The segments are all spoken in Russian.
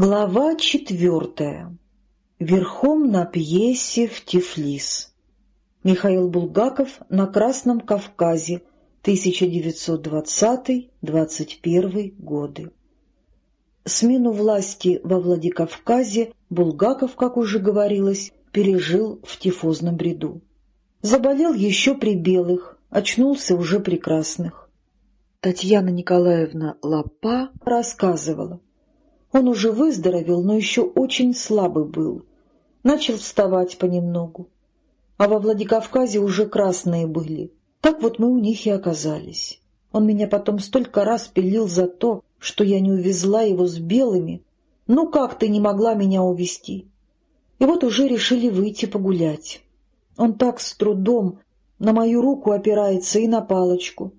Глава четвертая. Верхом на пьесе в Тифлис. Михаил Булгаков на Красном Кавказе, 1920-21 годы. Смену власти во Владикавказе Булгаков, как уже говорилось, пережил в тифозном бреду. Заболел еще при белых, очнулся уже при красных. Татьяна Николаевна Лапа рассказывала, он уже выздоровел, но еще очень слабый был. Начал вставать понемногу. А во Владикавказе уже красные были. Так вот мы у них и оказались. Он меня потом столько раз пилил за то, что я не увезла его с белыми. Ну как ты не могла меня увезти? И вот уже решили выйти погулять. Он так с трудом на мою руку опирается и на палочку.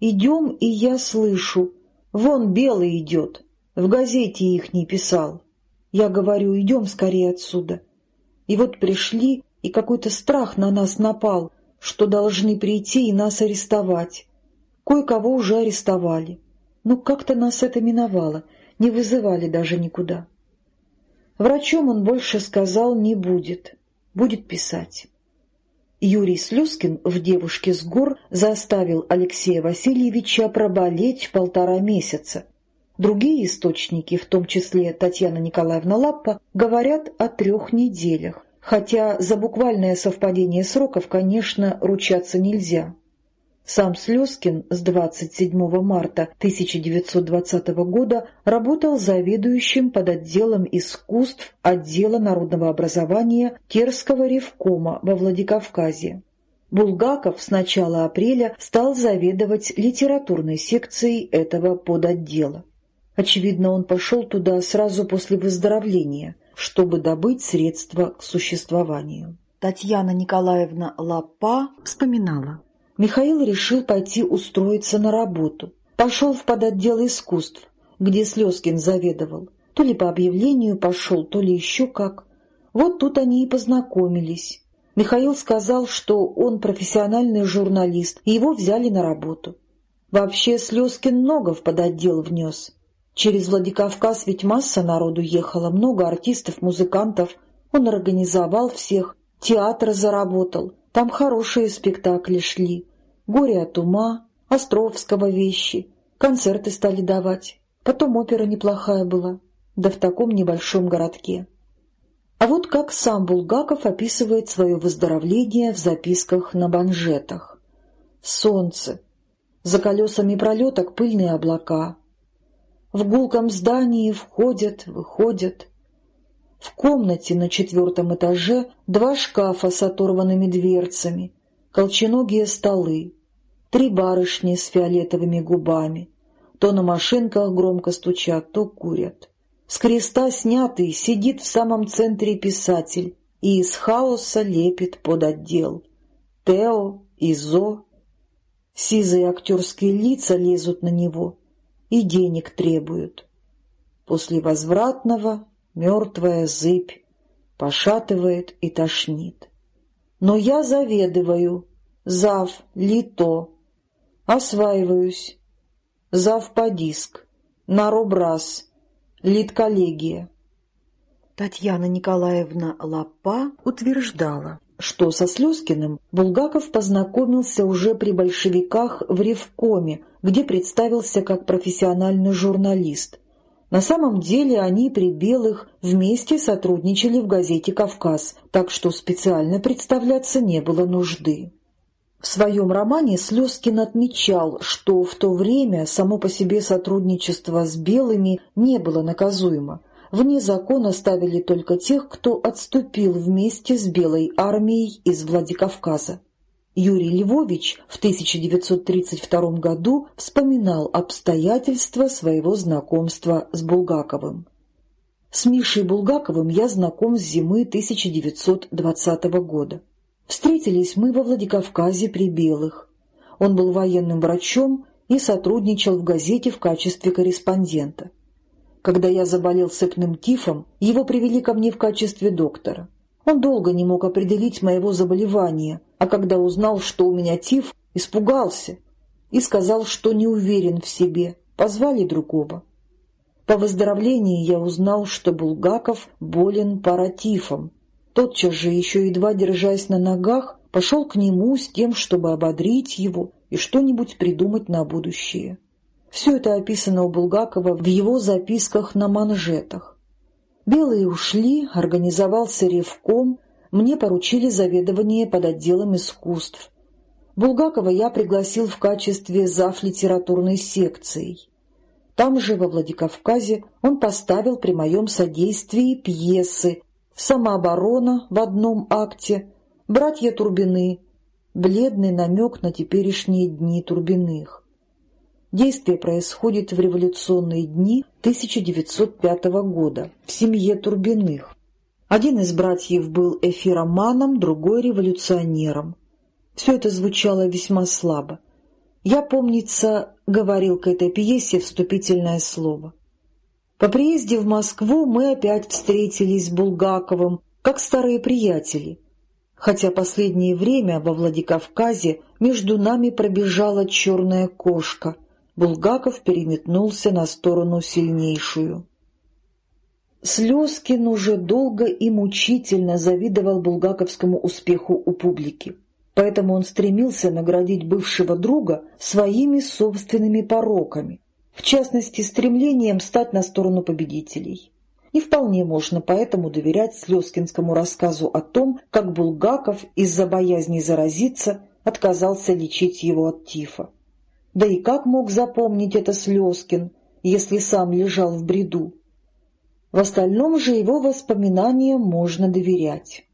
Идем, и я слышу. Вон белый идет. В газете их не писал. Я говорю, идем скорее отсюда. И вот пришли, и какой-то страх на нас напал, что должны прийти и нас арестовать. Кое-кого уже арестовали. Но как-то нас это миновало, не вызывали даже никуда. Врачом он больше сказал не будет, будет писать. Юрий Слюскин в «Девушке с гор» заставил Алексея Васильевича проболеть полтора месяца, Другие источники, в том числе Татьяна Николаевна Лаппа, говорят о трех неделях, хотя за буквальное совпадение сроков, конечно, ручаться нельзя. Сам Слезкин с 27 марта 1920 года работал заведующим под отделом искусств отдела народного образования Терского ревкома во Владикавказе. Булгаков с начала апреля стал заведовать литературной секцией этого подотдела. Очевидно, он пошел туда сразу после выздоровления, чтобы добыть средства к существованию. Татьяна Николаевна Лапа вспоминала. Михаил решил пойти устроиться на работу. Пошел в подотдел искусств, где Слезкин заведовал. То ли по объявлению пошел, то ли еще как. Вот тут они и познакомились. Михаил сказал, что он профессиональный журналист, и его взяли на работу. Вообще Слезкин много в подотдел внес. Через Владикавказ ведь масса народу ехала, много артистов, музыкантов. Он организовал всех, театр заработал, там хорошие спектакли шли. «Горе от ума», «Островского вещи», концерты стали давать. Потом опера неплохая была, да в таком небольшом городке. А вот как сам Булгаков описывает свое выздоровление в записках на банжетах. Солнце. За колесами пролеток пыльные облака. В гулком здании входят, выходят. В комнате на четвертом этаже два шкафа с оторванными дверцами, колченогие столы, три барышни с фиолетовыми губами. То на машинках громко стучат, то курят. С креста снятый сидит в самом центре писатель и из хаоса лепит под отдел. Тео, Изо. Сизые актерские лица лезут на него — и денег требуют. После возвратного мертвая зыбь пошатывает и тошнит. Но я заведываю, зав, лито, осваиваюсь, зав по диск, наробраз, литколлегия. Татьяна Николаевна Лапа утверждала, что со Слезкиным Булгаков познакомился уже при большевиках в Ревкоме, где представился как профессиональный журналист. На самом деле они при Белых вместе сотрудничали в газете «Кавказ», так что специально представляться не было нужды. В своем романе Слезкин отмечал, что в то время само по себе сотрудничество с белыми не было наказуемо, Вне закона ставили только тех, кто отступил вместе с Белой армией из Владикавказа. Юрий Львович в 1932 году вспоминал обстоятельства своего знакомства с Булгаковым. С Мишей Булгаковым я знаком с зимы 1920 года. Встретились мы во Владикавказе при Белых. Он был военным врачом и сотрудничал в газете в качестве корреспондента. Когда я заболел сыпным тифом, его привели ко мне в качестве доктора. Он долго не мог определить моего заболевания, а когда узнал, что у меня тиф, испугался и сказал, что не уверен в себе. Позвали другого. По выздоровлении я узнал, что Булгаков болен паратифом. Тотчас же, еще едва держась на ногах, пошел к нему с тем, чтобы ободрить его и что-нибудь придумать на будущее. Все это описано у Булгакова в его записках на манжетах. Белые ушли, организовался ревком, мне поручили заведование под отделом искусств. Булгакова я пригласил в качестве зав. литературной секцией. Там же, во Владикавказе, он поставил при моем содействии пьесы «Самооборона» в одном акте, «Братья Турбины», бледный намек на теперешние дни Турбиных. Действие происходит в революционные дни 1905 года в семье Турбиных. Один из братьев был эфироманом, другой — революционером. Все это звучало весьма слабо. Я, помнится, говорил к этой пьесе вступительное слово. По приезде в Москву мы опять встретились с Булгаковым, как старые приятели, хотя последнее время во Владикавказе между нами пробежала черная кошка — Булгаков переметнулся на сторону сильнейшую. Слезкин уже долго и мучительно завидовал булгаковскому успеху у публики, поэтому он стремился наградить бывшего друга своими собственными пороками, в частности, стремлением стать на сторону победителей. И вполне можно поэтому доверять Слезкинскому рассказу о том, как Булгаков из-за боязни заразиться отказался лечить его от тифа. Да и как мог запомнить это Слезкин, если сам лежал в бреду? В остальном же его воспоминаниям можно доверять.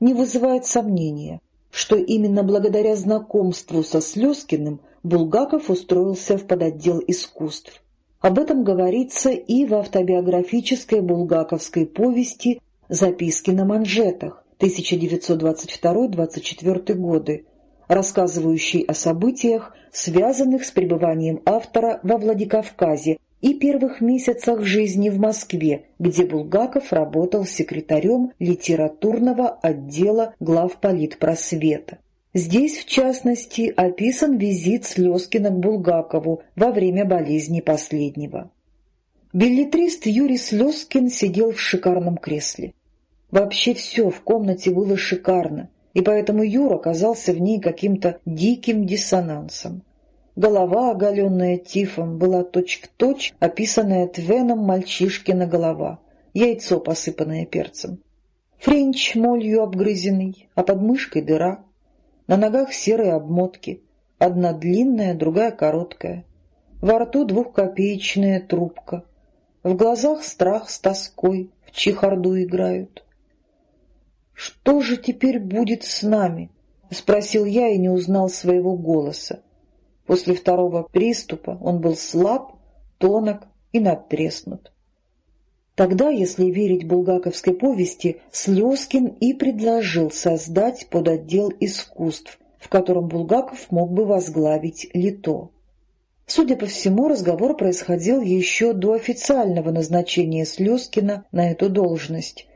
Не вызывает сомнения, что именно благодаря знакомству со Слезкиным Булгаков устроился в подотдел искусств. Об этом говорится и в автобиографической булгаковской повести «Записки на манжетах» 1922-24 годы, рассказывающей о событиях, связанных с пребыванием автора во Владикавказе и первых месяцах жизни в Москве, где Булгаков работал секретарем литературного отдела главполитпросвета. Здесь, в частности, описан визит Слезкина к Булгакову во время болезни последнего. Билетрист Юрий Слезкин сидел в шикарном кресле. Вообще все в комнате было шикарно, и поэтому Юра оказался в ней каким-то диким диссонансом. Голова, оголенная тифом, была точь-в-точь точь описанная Твеном мальчишкина голова, яйцо, посыпанное перцем. Френч молью обгрызенный, а под мышкой дыра. На ногах серые обмотки, одна длинная, другая короткая. Во рту двухкопеечная трубка. В глазах страх с тоской, в чехарду играют. «Что же теперь будет с нами?» — спросил я и не узнал своего голоса. После второго приступа он был слаб, тонок и надтреснут. Тогда, если верить булгаковской повести, Слезкин и предложил создать подотдел искусств, в котором Булгаков мог бы возглавить Лито. Судя по всему, разговор происходил еще до официального назначения Слезкина на эту должность,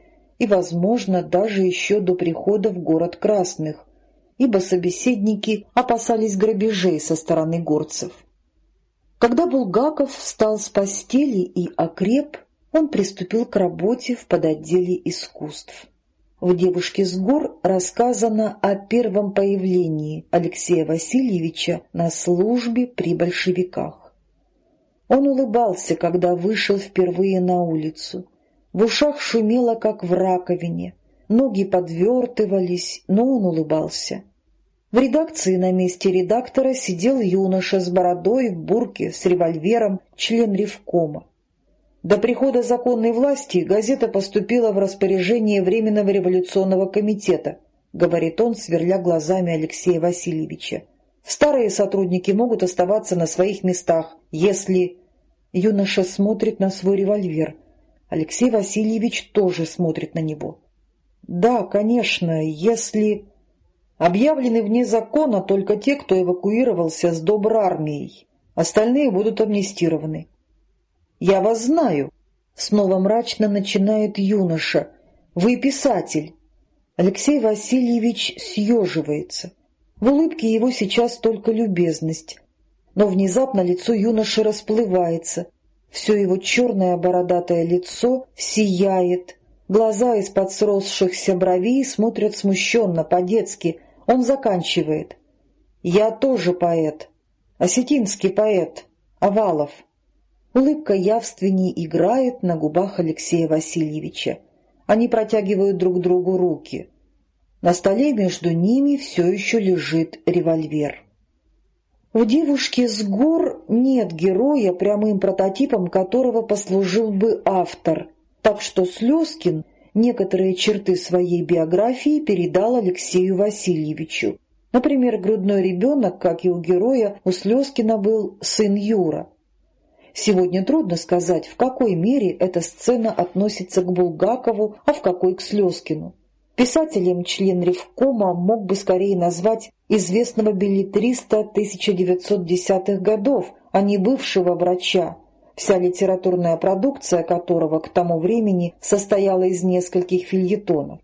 и, возможно, даже еще до прихода в город Красных, ибо собеседники опасались грабежей со стороны горцев. Когда Булгаков встал с постели и окреп, он приступил к работе в подотделе искусств. В «Девушке с гор» рассказано о первом появлении Алексея Васильевича на службе при большевиках. Он улыбался, когда вышел впервые на улицу. В ушах шумело, как в раковине, ноги подвертывались, но он улыбался. В редакции на месте редактора сидел юноша с бородой в бурке, с револьвером, член ревкома. До прихода законной власти газета поступила в распоряжение Временного революционного комитета, говорит он, сверля глазами Алексея Васильевича. Старые сотрудники могут оставаться на своих местах, если... Юноша смотрит на свой револьвер. Алексей Васильевич тоже смотрит на него. «Да, конечно, если...» «Объявлены вне закона только те, кто эвакуировался с добрармией. Остальные будут амнистированы». «Я вас знаю», — снова мрачно начинает юноша. «Вы писатель». Алексей Васильевич съеживается. В улыбке его сейчас только любезность. Но внезапно лицо юноши расплывается — Все его черное бородатое лицо сияет, глаза из-под сросшихся бровей смотрят смущенно, по-детски. Он заканчивает. «Я тоже поэт. Осетинский поэт. Овалов». Улыбка явственней играет на губах Алексея Васильевича. Они протягивают друг другу руки. На столе между ними все еще лежит револьвер. У девушки с гор нет героя, прямым прототипом которого послужил бы автор, так что Слезкин некоторые черты своей биографии передал Алексею Васильевичу. Например, грудной ребенок, как и у героя, у Слезкина был сын Юра. Сегодня трудно сказать, в какой мере эта сцена относится к Булгакову, а в какой к Слезкину. Писателем член Ревкома мог бы скорее назвать известного билетриста 1910-х годов, а не бывшего врача, вся литературная продукция которого к тому времени состояла из нескольких фильетонов.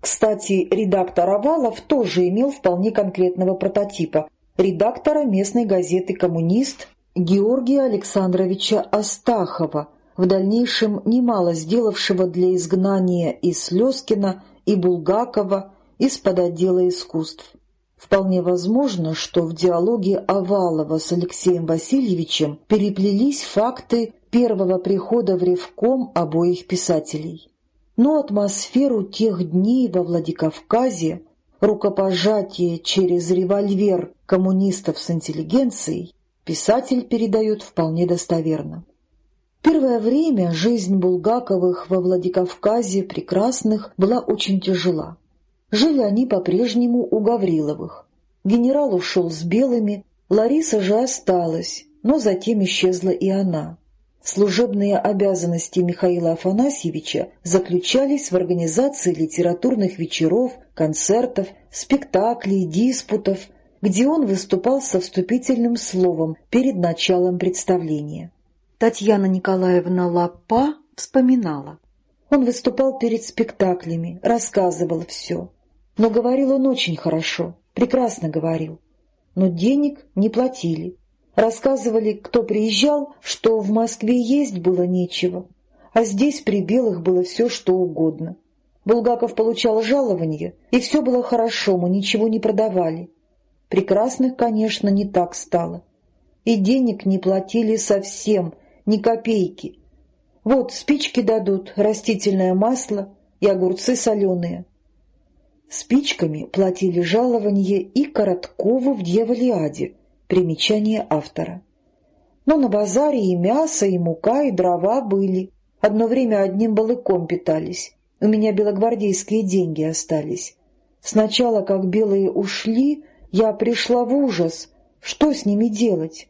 Кстати, редактор Овалов тоже имел вполне конкретного прототипа – редактора местной газеты «Коммунист» Георгия Александровича Астахова, в дальнейшем немало сделавшего для изгнания и Слезкина, и Булгакова из-под отдела искусств. Вполне возможно, что в диалоге Овалова с Алексеем Васильевичем переплелись факты первого прихода в Ревком обоих писателей. Но атмосферу тех дней во Владикавказе, рукопожатие через револьвер коммунистов с интеллигенцией, писатель передает вполне достоверно. Первое время жизнь Булгаковых во Владикавказе прекрасных была очень тяжела. Жили они по-прежнему у Гавриловых. Генерал ушел с белыми, Лариса же осталась, но затем исчезла и она. Служебные обязанности Михаила Афанасьевича заключались в организации литературных вечеров, концертов, спектаклей, диспутов, где он выступал со вступительным словом перед началом представления. Татьяна Николаевна Лапа вспоминала. Он выступал перед спектаклями, рассказывал все. Но говорил он очень хорошо, прекрасно говорил. Но денег не платили. Рассказывали, кто приезжал, что в Москве есть было нечего, а здесь при белых было все, что угодно. Булгаков получал жалование, и все было хорошо, мы ничего не продавали. Прекрасных, конечно, не так стало. И денег не платили совсем, ни копейки. Вот спички дадут, растительное масло и огурцы соленые. Спичками платили жалование и Короткову в Дьяволиаде, примечание автора. Но на базаре и мясо, и мука, и дрова были. Одно время одним балыком питались. У меня белогвардейские деньги остались. Сначала, как белые ушли, я пришла в ужас. Что с ними делать?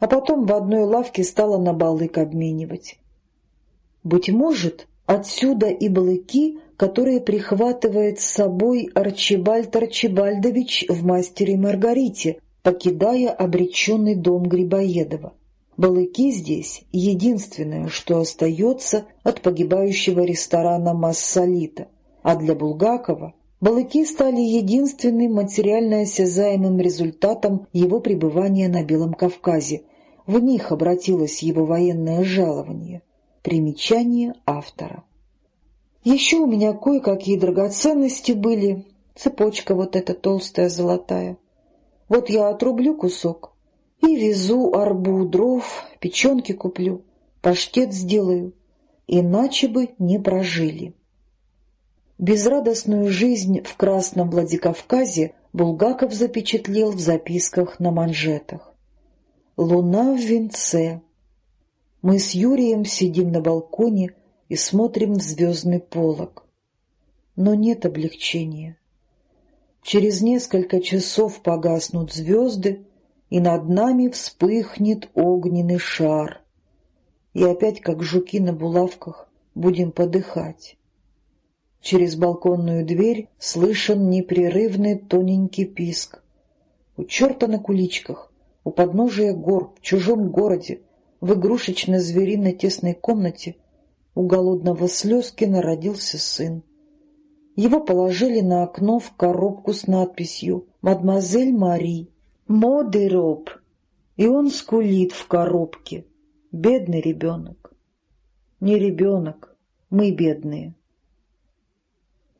А потом в одной лавке стала на балык обменивать. Быть может, отсюда и балыки, которые прихватывает с собой Арчибальд Арчибальдович в «Мастере Маргарите», покидая обреченный дом Грибоедова. Балыки здесь — единственное, что остается от погибающего ресторана Массолита, а для Булгакова Балыки стали единственным материально осязаемым результатом его пребывания на Белом Кавказе. В них обратилось его военное жалование. Примечание автора. Еще у меня кое-какие драгоценности были, цепочка вот эта толстая золотая. Вот я отрублю кусок и везу арбу дров, печенки куплю, паштет сделаю, иначе бы не прожили. Безрадостную жизнь в Красном Владикавказе Булгаков запечатлел в записках на манжетах. «Луна в венце». Мы с Юрием сидим на балконе и смотрим в звездный полог. Но нет облегчения. Через несколько часов погаснут звезды, и над нами вспыхнет огненный шар. И опять, как жуки на булавках, будем подыхать. Через балконную дверь слышен непрерывный тоненький писк. У черта на куличках, у подножия гор, в чужом городе, в игрушечной звериной тесной комнате у голодного Слезкина родился сын. Его положили на окно в коробку с надписью «Мадемуазель Мари, модероб», и он скулит в коробке. Бедный ребенок. Не ребенок, мы бедные.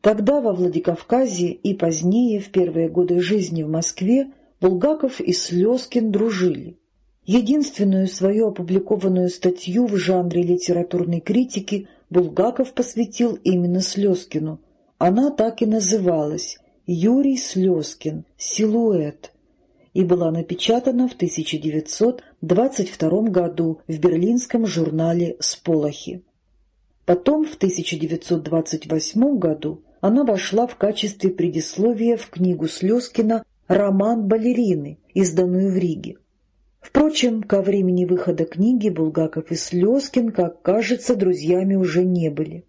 Тогда во Владикавказе и позднее, в первые годы жизни в Москве, Булгаков и Слезкин дружили. Единственную свою опубликованную статью в жанре литературной критики Булгаков посвятил именно Слезкину. Она так и называлась «Юрий Слезкин. Силуэт» и была напечатана в 1922 году в берлинском журнале «Сполохи». Потом, в 1928 году, она вошла в качестве предисловия в книгу Слезкина «Роман балерины», изданную в Риге. Впрочем, ко времени выхода книги Булгаков и Слезкин, как кажется, друзьями уже не были.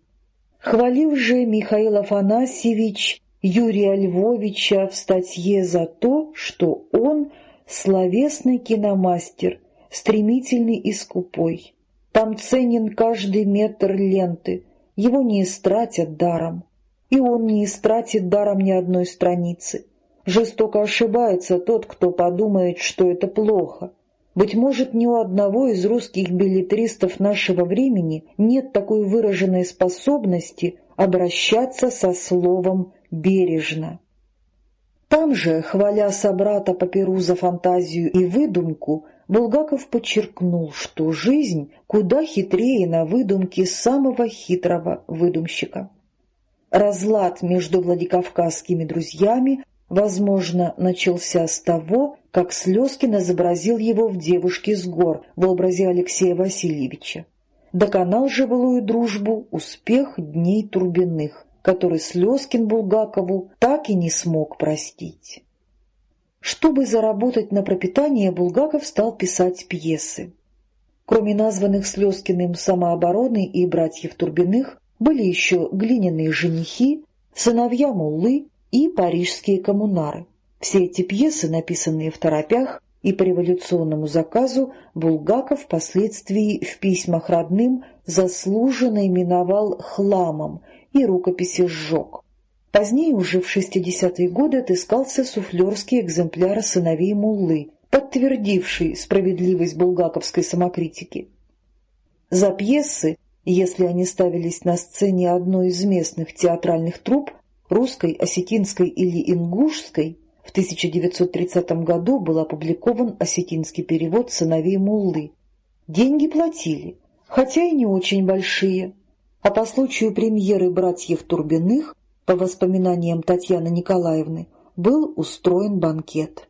Хвалил же Михаил Афанасьевич Юрия Львовича в статье за то, что он словесный киномастер, стремительный и скупой. Там ценен каждый метр ленты, его не истратят даром. И он не истратит даром ни одной страницы. Жестоко ошибается тот, кто подумает, что это плохо. Быть может, ни у одного из русских билетристов нашего времени нет такой выраженной способности обращаться со словом «бережно». Там же, хваля собрата по перу за фантазию и выдумку, Булгаков подчеркнул, что жизнь куда хитрее на выдумке самого хитрого выдумщика. Разлад между владикавказскими друзьями возможно, начался с того, как Слезкин изобразил его в «Девушке с гор» в образе Алексея Васильевича. Доконал же былую дружбу успех дней Турбиных, который Слезкин Булгакову так и не смог простить. Чтобы заработать на пропитание, Булгаков стал писать пьесы. Кроме названных Слезкиным «Самообороны» и «Братьев Турбиных», были еще «Глиняные женихи», «Сыновья Муллы», и «Парижские коммунары». Все эти пьесы, написанные в торопях и по революционному заказу, Булгаков впоследствии в письмах родным заслуженно именовал «хламом» и рукописи сжег. Позднее, уже в 60-е годы, отыскался суфлерский экземпляр «Сыновей Муллы», подтвердивший справедливость булгаковской самокритики. За пьесы, если они ставились на сцене одной из местных театральных труп, русской, осетинской или ингушской, в 1930 году был опубликован осетинский перевод «Сыновей Муллы». Деньги платили, хотя и не очень большие. А по случаю премьеры «Братьев Турбиных», по воспоминаниям Татьяны Николаевны, был устроен банкет.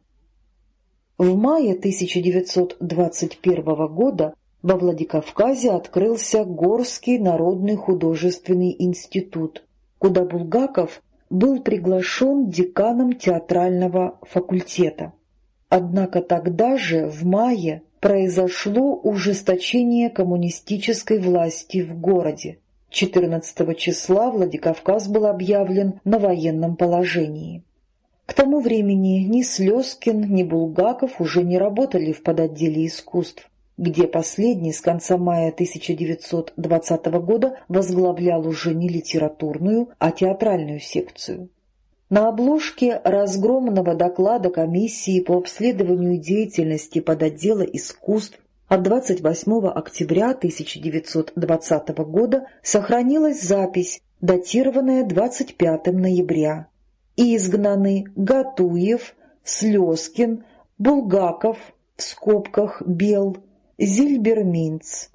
В мае 1921 года во Владикавказе открылся Горский народный художественный институт, куда Булгаков был приглашен деканом театрального факультета. Однако тогда же, в мае, произошло ужесточение коммунистической власти в городе. 14 числа Владикавказ был объявлен на военном положении. К тому времени ни Слезкин, ни Булгаков уже не работали в подотделе искусств где последний с конца мая 1920 года возглавлял уже не литературную, а театральную секцию. На обложке разгромного доклада комиссии по обследованию деятельности подотдела искусств от 28 октября 1920 года сохранилась запись, датированная 25 ноября. И изгнаны Гатуев, Слезкин, Булгаков, в скобках Бел, Зильберминц.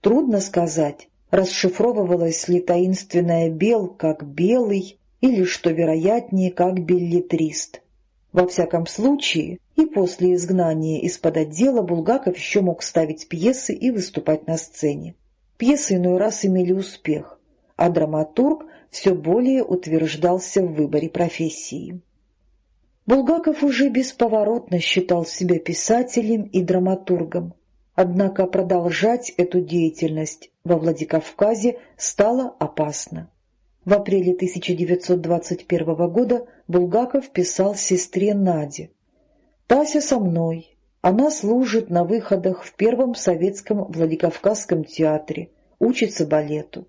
Трудно сказать, расшифровывалась ли таинственная «бел» как «белый» или, что вероятнее, как «беллетрист». Во всяком случае, и после изгнания из-под отдела Булгаков еще мог ставить пьесы и выступать на сцене. Пьесы иной раз имели успех, а драматург все более утверждался в выборе профессии. Булгаков уже бесповоротно считал себя писателем и драматургом. Однако продолжать эту деятельность во Владикавказе стало опасно. В апреле 1921 года Булгаков писал сестре Наде. «Тася со мной. Она служит на выходах в Первом советском Владикавказском театре, учится балету».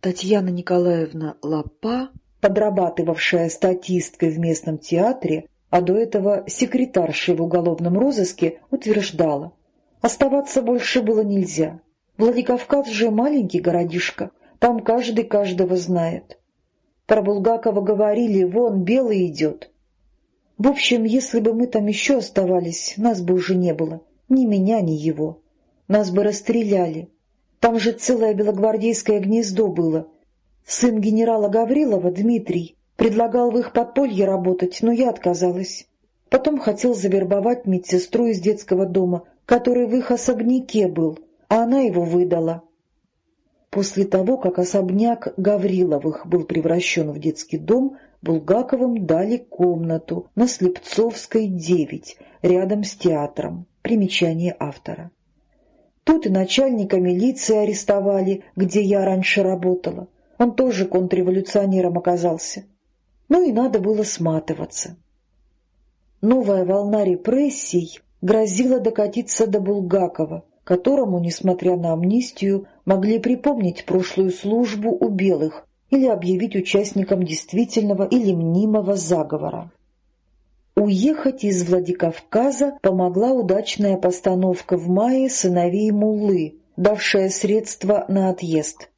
Татьяна Николаевна Лапа, подрабатывавшая статисткой в местном театре, а до этого секретаршей в уголовном розыске, утверждала – Оставаться больше было нельзя. Владикавказ же маленький городишко, там каждый каждого знает. Про Булгакова говорили, вон, белый идет. В общем, если бы мы там еще оставались, нас бы уже не было, ни меня, ни его. Нас бы расстреляли. Там же целое белогвардейское гнездо было. Сын генерала Гаврилова, Дмитрий, предлагал в их подполье работать, но я отказалась. Потом хотел завербовать медсестру из детского дома, который в их особняке был, а она его выдала. После того, как особняк Гавриловых был превращен в детский дом, Булгаковым дали комнату на Слепцовской, 9, рядом с театром. Примечание автора. Тут и начальника милиции арестовали, где я раньше работала. Он тоже контрреволюционером оказался. Ну и надо было сматываться. Новая волна репрессий грозила докатиться до Булгакова, которому, несмотря на амнистию, могли припомнить прошлую службу у белых или объявить участником действительного или мнимого заговора. Уехать из Владикавказа помогла удачная постановка в мае «Сыновей Муллы», давшая средства на отъезд.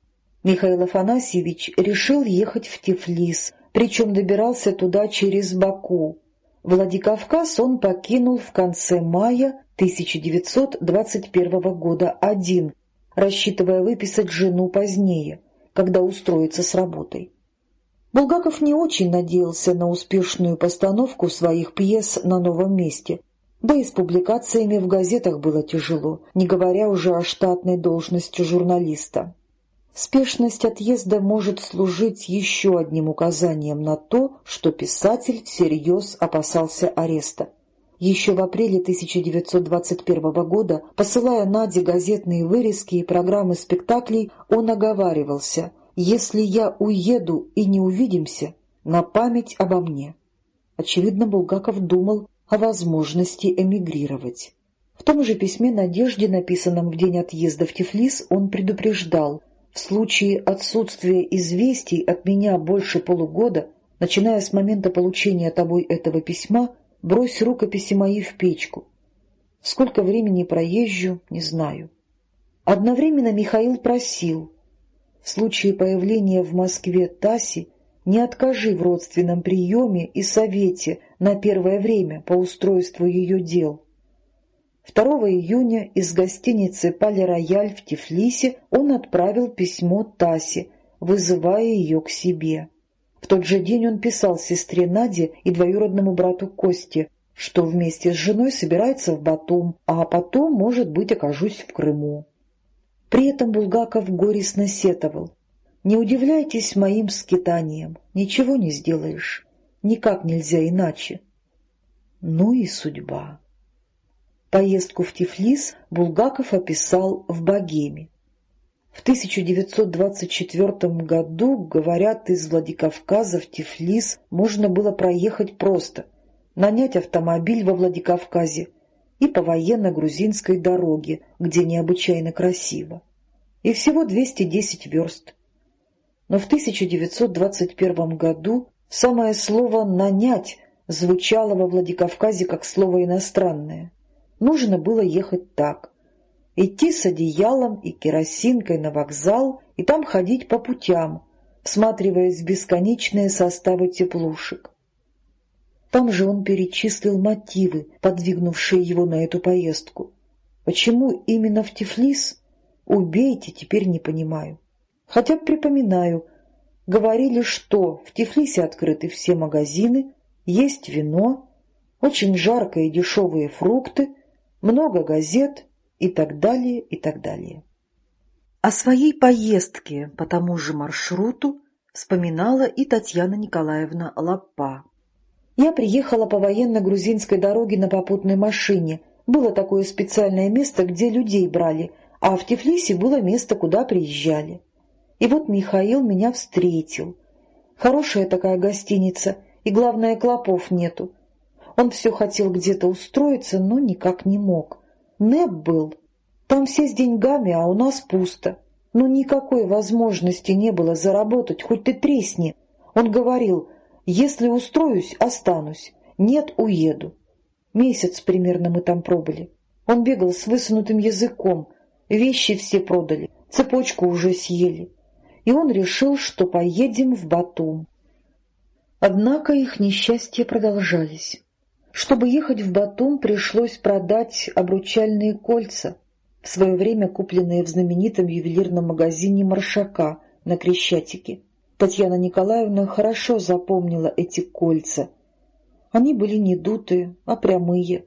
Михаил Афанасьевич решил ехать в Тифлис, причем добирался туда через Баку. Владикавказ он покинул в конце мая 1921 года один, рассчитывая выписать жену позднее, когда устроится с работой. Булгаков не очень надеялся на успешную постановку своих пьес на новом месте, да и с публикациями в газетах было тяжело, не говоря уже о штатной должности журналиста. Спешность отъезда может служить еще одним указанием на то, что писатель всерьез опасался ареста. Еще в апреле 1921 года, посылая Наде газетные вырезки и программы спектаклей, он оговаривался «Если я уеду и не увидимся, на память обо мне». Очевидно, Булгаков думал о возможности эмигрировать. В том же письме Надежде, написанном в день отъезда в Тифлис, он предупреждал – в случае отсутствия известий от меня больше полугода, начиная с момента получения тобой этого письма, брось рукописи мои в печку. Сколько времени проезжу, не знаю. Одновременно Михаил просил, в случае появления в Москве Таси, не откажи в родственном приеме и совете на первое время по устройству ее дел. 2 июня из гостиницы «Пале-Рояль» в Тифлисе он отправил письмо Тасе, вызывая ее к себе. В тот же день он писал сестре Наде и двоюродному брату Косте, что вместе с женой собирается в Батум, а потом, может быть, окажусь в Крыму. При этом Булгаков горестно сетовал. «Не удивляйтесь моим скитаниям, ничего не сделаешь, никак нельзя иначе». Ну и судьба. Поездку в Тифлис Булгаков описал в «Богеме». В 1924 году, говорят, из Владикавказа в Тифлис можно было проехать просто, нанять автомобиль во Владикавказе и по военно-грузинской дороге, где необычайно красиво. И всего 210 верст. Но в 1921 году самое слово «нанять» звучало во Владикавказе как слово иностранное. Нужно было ехать так. Идти с одеялом и керосинкой на вокзал и там ходить по путям, всматриваясь в бесконечные составы теплушек. Там же он перечислил мотивы, подвигнувшие его на эту поездку. Почему именно в Тифлис? Убейте, теперь не понимаю. Хотя припоминаю, говорили, что в Тифлисе открыты все магазины, есть вино, очень жаркие и дешевые фрукты — много газет и так далее, и так далее. О своей поездке по тому же маршруту вспоминала и Татьяна Николаевна Лаппа. Я приехала по военно-грузинской дороге на попутной машине. Было такое специальное место, где людей брали, а в Тифлисе было место, куда приезжали. И вот Михаил меня встретил. Хорошая такая гостиница, и, главное, клопов нету. Он все хотел где-то устроиться, но никак не мог. Нэп был. Там все с деньгами, а у нас пусто. Но никакой возможности не было заработать, хоть ты тресни. Он говорил, если устроюсь, останусь. Нет, уеду. Месяц примерно мы там пробыли. Он бегал с высунутым языком, вещи все продали, цепочку уже съели. И он решил, что поедем в Батум. Однако их несчастья продолжались. Чтобы ехать в Батум, пришлось продать обручальные кольца, в свое время купленные в знаменитом ювелирном магазине «Маршака» на Крещатике. Татьяна Николаевна хорошо запомнила эти кольца. Они были не дутые, а прямые.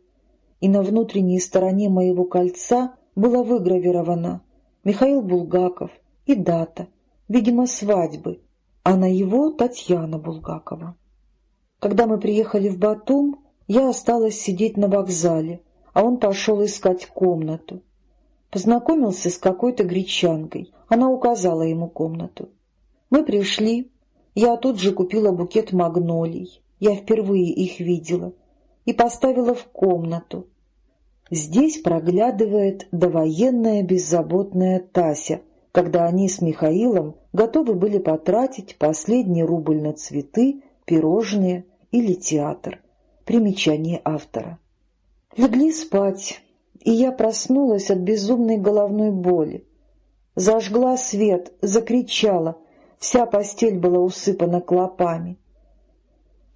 И на внутренней стороне моего кольца было выгравировано «Михаил Булгаков» и дата, видимо, свадьбы, а на его Татьяна Булгакова. Когда мы приехали в Батум, я осталась сидеть на вокзале, а он пошел искать комнату. Познакомился с какой-то гречанкой, она указала ему комнату. Мы пришли, я тут же купила букет магнолий, я впервые их видела, и поставила в комнату. Здесь проглядывает довоенная беззаботная Тася, когда они с Михаилом готовы были потратить последний рубль на цветы, пирожные или театр. Примечание автора. Легли спать, и я проснулась от безумной головной боли. Зажгла свет, закричала, вся постель была усыпана клопами.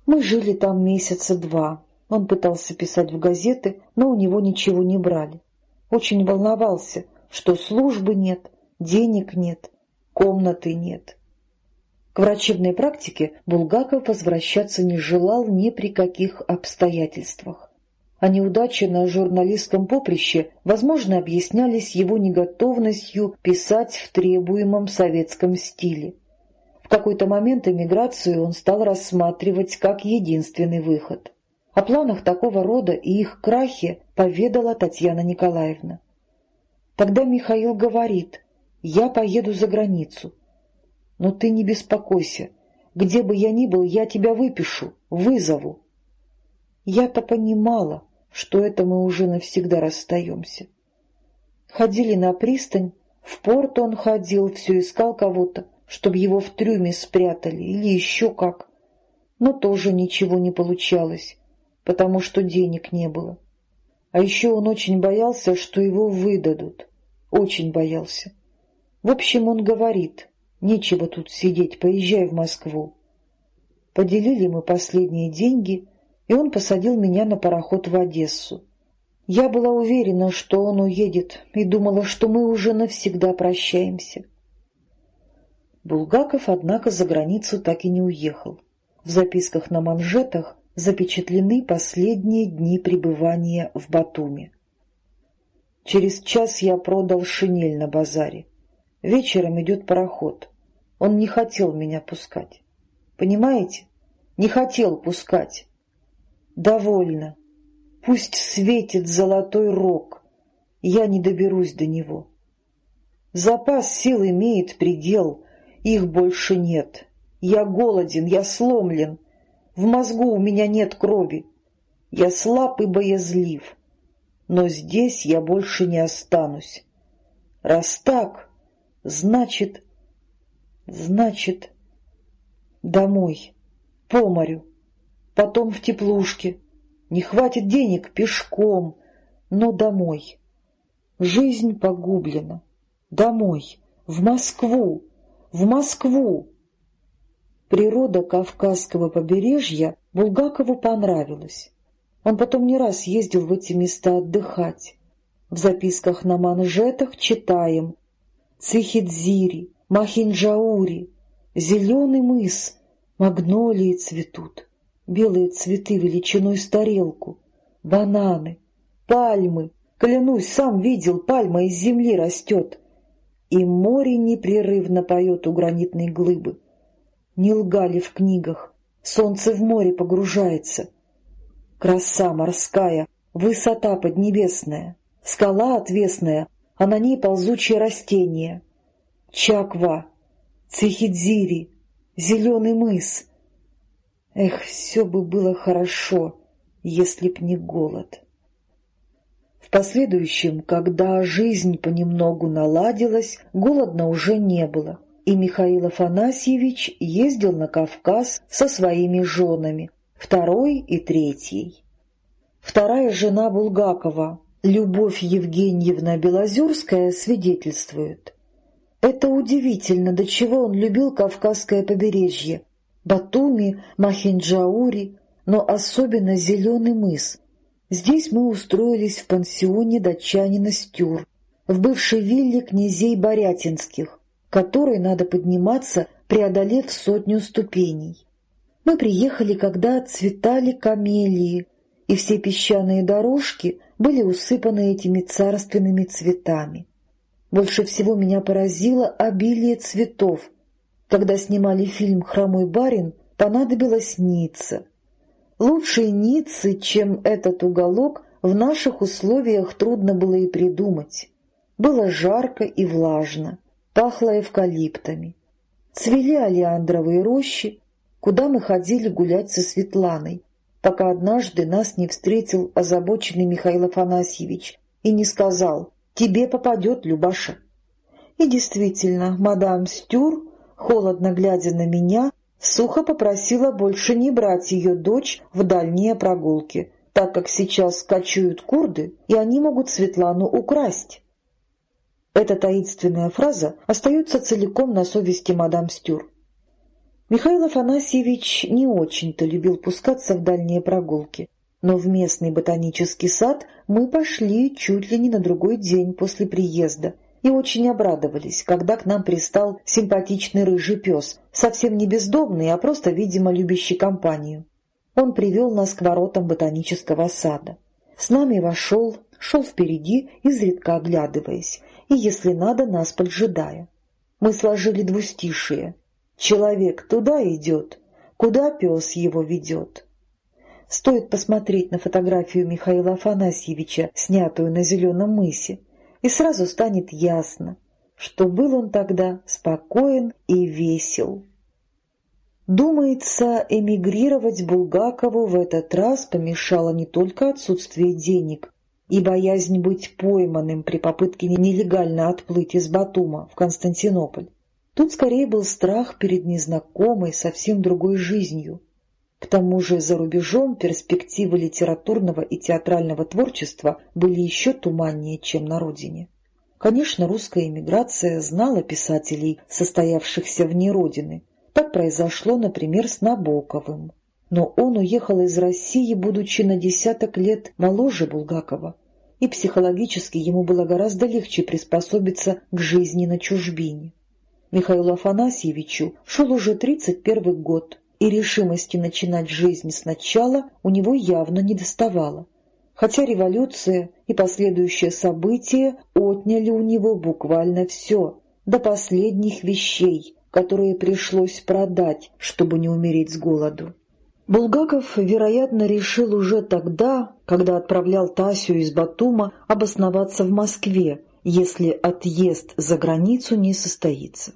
Мы жили там месяца два. Он пытался писать в газеты, но у него ничего не брали. Очень волновался, что службы нет, денег нет, комнаты нет. К врачебной практике Булгаков возвращаться не желал ни при каких обстоятельствах. А неудачи на журналистском поприще, возможно, объяснялись его неготовностью писать в требуемом советском стиле. В какой-то момент эмиграцию он стал рассматривать как единственный выход. О планах такого рода и их крахе поведала Татьяна Николаевна. Тогда Михаил говорит, «Я поеду за границу, но ты не беспокойся. Где бы я ни был, я тебя выпишу, вызову. Я-то понимала, что это мы уже навсегда расстаемся. Ходили на пристань, в порт он ходил, все искал кого-то, чтобы его в трюме спрятали или еще как. Но тоже ничего не получалось, потому что денег не было. А еще он очень боялся, что его выдадут. Очень боялся. В общем, он говорит, Нечего тут сидеть, поезжай в Москву. Поделили мы последние деньги, и он посадил меня на пароход в Одессу. Я была уверена, что он уедет, и думала, что мы уже навсегда прощаемся. Булгаков, однако, за границу так и не уехал. В записках на манжетах запечатлены последние дни пребывания в Батуми. Через час я продал шинель на базаре. Вечером идет пароход. Он не хотел меня пускать. Понимаете? Не хотел пускать. Довольно. Пусть светит золотой рог. Я не доберусь до него. Запас сил имеет предел, их больше нет. Я голоден, я сломлен. В мозгу у меня нет крови. Я слаб и боязлив. Но здесь я больше не останусь. Раз так, значит, Значит, домой, по морю, потом в теплушке. Не хватит денег пешком, но домой. Жизнь погублена. Домой, в Москву, в Москву. Природа Кавказского побережья Булгакову понравилась. Он потом не раз ездил в эти места отдыхать. В записках на манжетах читаем «Цихидзири», Махинджаури, зеленый мыс, магнолии цветут, белые цветы величиной с тарелку, бананы, пальмы, клянусь, сам видел, пальма из земли растет, и море непрерывно поет у гранитной глыбы. Не лгали в книгах, солнце в море погружается. Краса морская, высота поднебесная, скала отвесная, а на ней ползучие растения — Чаква, Цихидзири, Зеленый мыс. Эх, все бы было хорошо, если б не голод. В последующем, когда жизнь понемногу наладилась, голодно уже не было, и Михаил Афанасьевич ездил на Кавказ со своими женами, второй и третьей. Вторая жена Булгакова, Любовь Евгеньевна Белозерская свидетельствует. Это удивительно, до чего он любил Кавказское побережье, Батуми, Махинджаури, но особенно Зеленый мыс. Здесь мы устроились в пансионе датчанина Стюр, в бывшей вилле князей Борятинских, которой надо подниматься, преодолев сотню ступеней. Мы приехали, когда цветали камелии, и все песчаные дорожки были усыпаны этими царственными цветами. Больше всего меня поразило обилие цветов. Когда снимали фильм «Хромой барин», понадобилось Ницца. Лучшей Ниццы, чем этот уголок, в наших условиях трудно было и придумать. Было жарко и влажно, пахло эвкалиптами. Цвели олеандровые рощи, куда мы ходили гулять со Светланой, пока однажды нас не встретил озабоченный Михаил Афанасьевич и не сказал «Тебе попадет, Любаша». И действительно, мадам Стюр, холодно глядя на меня, сухо попросила больше не брать ее дочь в дальние прогулки, так как сейчас кочуют курды, и они могут Светлану украсть. Эта таинственная фраза остается целиком на совести мадам Стюр. Михаил Афанасьевич не очень-то любил пускаться в дальние прогулки, но в местный ботанический сад мы пошли чуть ли не на другой день после приезда и очень обрадовались, когда к нам пристал симпатичный рыжий пес, совсем не бездомный, а просто, видимо, любящий компанию. Он привел нас к воротам ботанического сада. С нами вошел, шел впереди, изредка оглядываясь, и, если надо, нас поджидая. Мы сложили двустишие — Человек туда идет, куда пес его ведет. Стоит посмотреть на фотографию Михаила Афанасьевича, снятую на Зеленом мысе, и сразу станет ясно, что был он тогда спокоен и весел. Думается, эмигрировать Булгакову в этот раз помешало не только отсутствие денег и боязнь быть пойманным при попытке нелегально отплыть из Батума в Константинополь. Тут скорее был страх перед незнакомой, совсем другой жизнью. К тому же за рубежом перспективы литературного и театрального творчества были еще туманнее, чем на родине. Конечно, русская эмиграция знала писателей, состоявшихся вне родины. Так произошло, например, с Набоковым. Но он уехал из России, будучи на десяток лет моложе Булгакова, и психологически ему было гораздо легче приспособиться к жизни на чужбине. Михаилу Афанасьевичу шел уже 31 год, и решимости начинать жизнь сначала у него явно не доставало. Хотя революция и последующие события отняли у него буквально все, до последних вещей, которые пришлось продать, чтобы не умереть с голоду. Булгаков, вероятно, решил уже тогда, когда отправлял Тасю из Батума обосноваться в Москве, если отъезд за границу не состоится.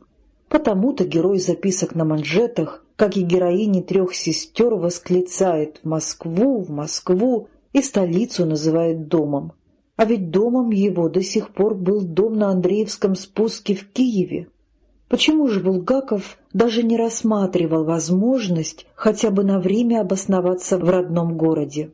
Потому-то герой записок на манжетах, как и героини трех сестер, восклицает «в Москву, в Москву» и столицу называет домом. А ведь домом его до сих пор был дом на Андреевском спуске в Киеве. Почему же Булгаков даже не рассматривал возможность хотя бы на время обосноваться в родном городе?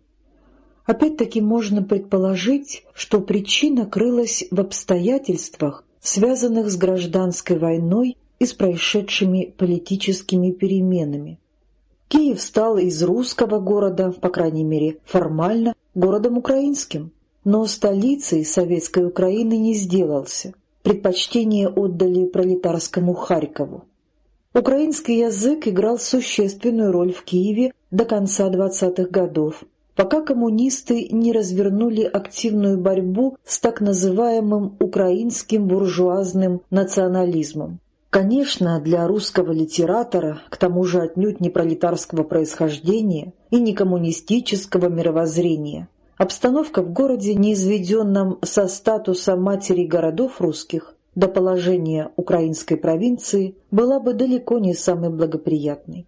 Опять-таки можно предположить, что причина крылась в обстоятельствах, связанных с гражданской войной и с происшедшими политическими переменами. Киев стал из русского города, по крайней мере формально, городом украинским, но столицей советской Украины не сделался. Предпочтение отдали пролетарскому Харькову. Украинский язык играл существенную роль в Киеве до конца 20-х годов, пока коммунисты не развернули активную борьбу с так называемым украинским буржуазным национализмом. Конечно, для русского литератора, к тому же отнюдь не пролетарского происхождения и не коммунистического мировоззрения, обстановка в городе, неизведенном со статуса матери городов русских до положения украинской провинции, была бы далеко не самой благоприятной.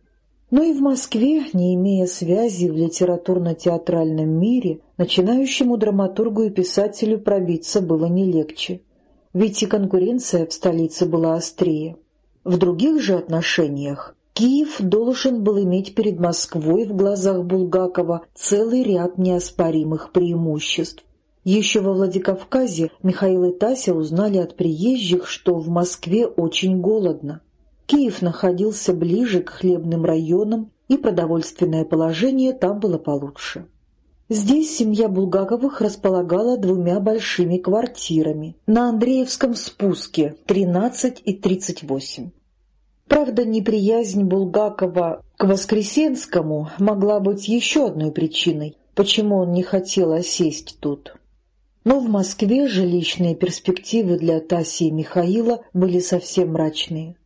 Но и в Москве, не имея связи в литературно-театральном мире, начинающему драматургу и писателю пробиться было не легче – ведь и конкуренция в столице была острее. В других же отношениях Киев должен был иметь перед Москвой в глазах Булгакова целый ряд неоспоримых преимуществ. Еще во Владикавказе Михаил и Тася узнали от приезжих, что в Москве очень голодно. Киев находился ближе к хлебным районам, и продовольственное положение там было получше. Здесь семья Булгаковых располагала двумя большими квартирами на Андреевском спуске 13 и 38. Правда, неприязнь Булгакова к Воскресенскому могла быть еще одной причиной, почему он не хотел осесть тут. Но в Москве жилищные перспективы для Таси и Михаила были совсем мрачные.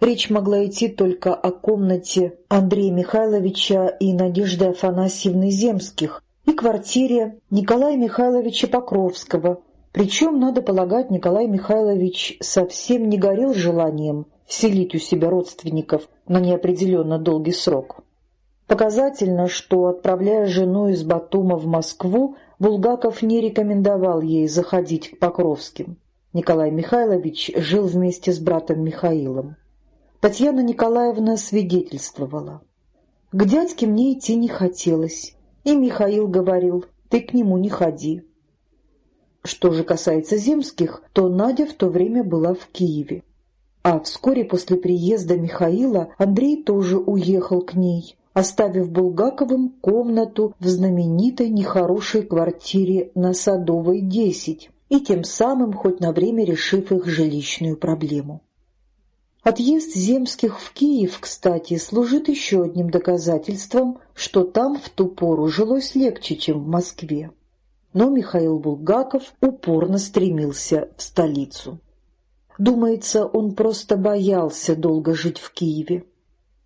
Речь могла идти только о комнате Андрея Михайловича и Надежды Афанасьевны Земских и квартире Николая Михайловича Покровского, причем, надо полагать, Николай Михайлович совсем не горел желанием селить у себя родственников на неопределенно долгий срок. Показательно, что, отправляя жену из Батума в Москву, Булгаков не рекомендовал ей заходить к Покровским. Николай Михайлович жил вместе с братом Михаилом. Татьяна Николаевна свидетельствовала. «К дядьке мне идти не хотелось, и Михаил говорил, ты к нему не ходи». Что же касается земских, то Надя в то время была в Киеве. А вскоре после приезда Михаила Андрей тоже уехал к ней, оставив Булгаковым комнату в знаменитой нехорошей квартире на Садовой, 10, и тем самым хоть на время решив их жилищную проблему. Отъезд земских в Киев, кстати, служит еще одним доказательством, что там в ту пору жилось легче, чем в Москве. Но Михаил Булгаков упорно стремился в столицу. Думается, он просто боялся долго жить в Киеве.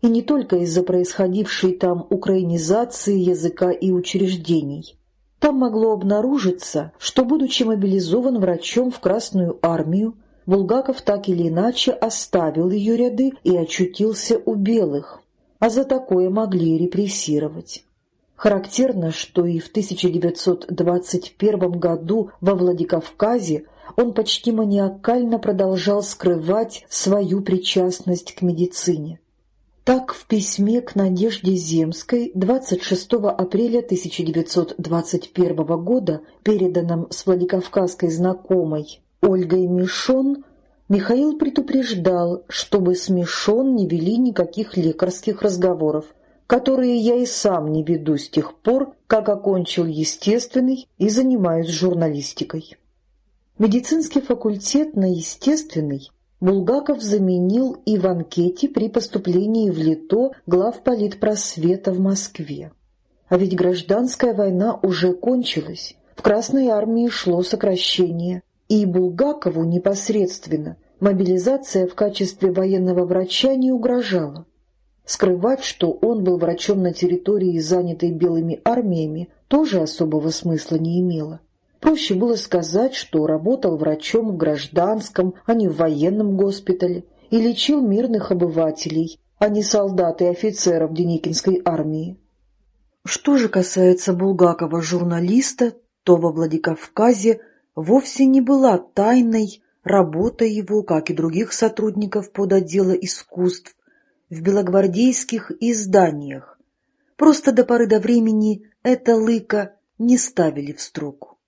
И не только из-за происходившей там украинизации языка и учреждений. Там могло обнаружиться, что, будучи мобилизован врачом в Красную армию, Булгаков так или иначе оставил ее ряды и очутился у белых, а за такое могли репрессировать. Характерно, что и в 1921 году во Владикавказе он почти маниакально продолжал скрывать свою причастность к медицине. Так в письме к Надежде Земской 26 апреля 1921 года, переданном с Владикавказской знакомой Ольгой Мишон, Михаил предупреждал, чтобы с Мишон не вели никаких лекарских разговоров, которые я и сам не веду с тех пор, как окончил естественный и занимаюсь журналистикой. Медицинский факультет на естественный Булгаков заменил и в анкете при поступлении в ЛИТО главполитпросвета в Москве. А ведь гражданская война уже кончилась, в Красной армии шло сокращение, и Булгакову непосредственно мобилизация в качестве военного врача не угрожала. Скрывать, что он был врачом на территории, занятой белыми армиями, тоже особого смысла не имело. Проще было сказать, что работал врачом в гражданском, а не в военном госпитале, и лечил мирных обывателей, а не солдат и офицеров Деникинской армии. Что же касается Булгакова, журналиста, то во Владикавказе вовсе не была тайной работа его, как и других сотрудников под отдела искусств, в белогвардейских изданиях. Просто до поры до времени это лыка не ставили в строку.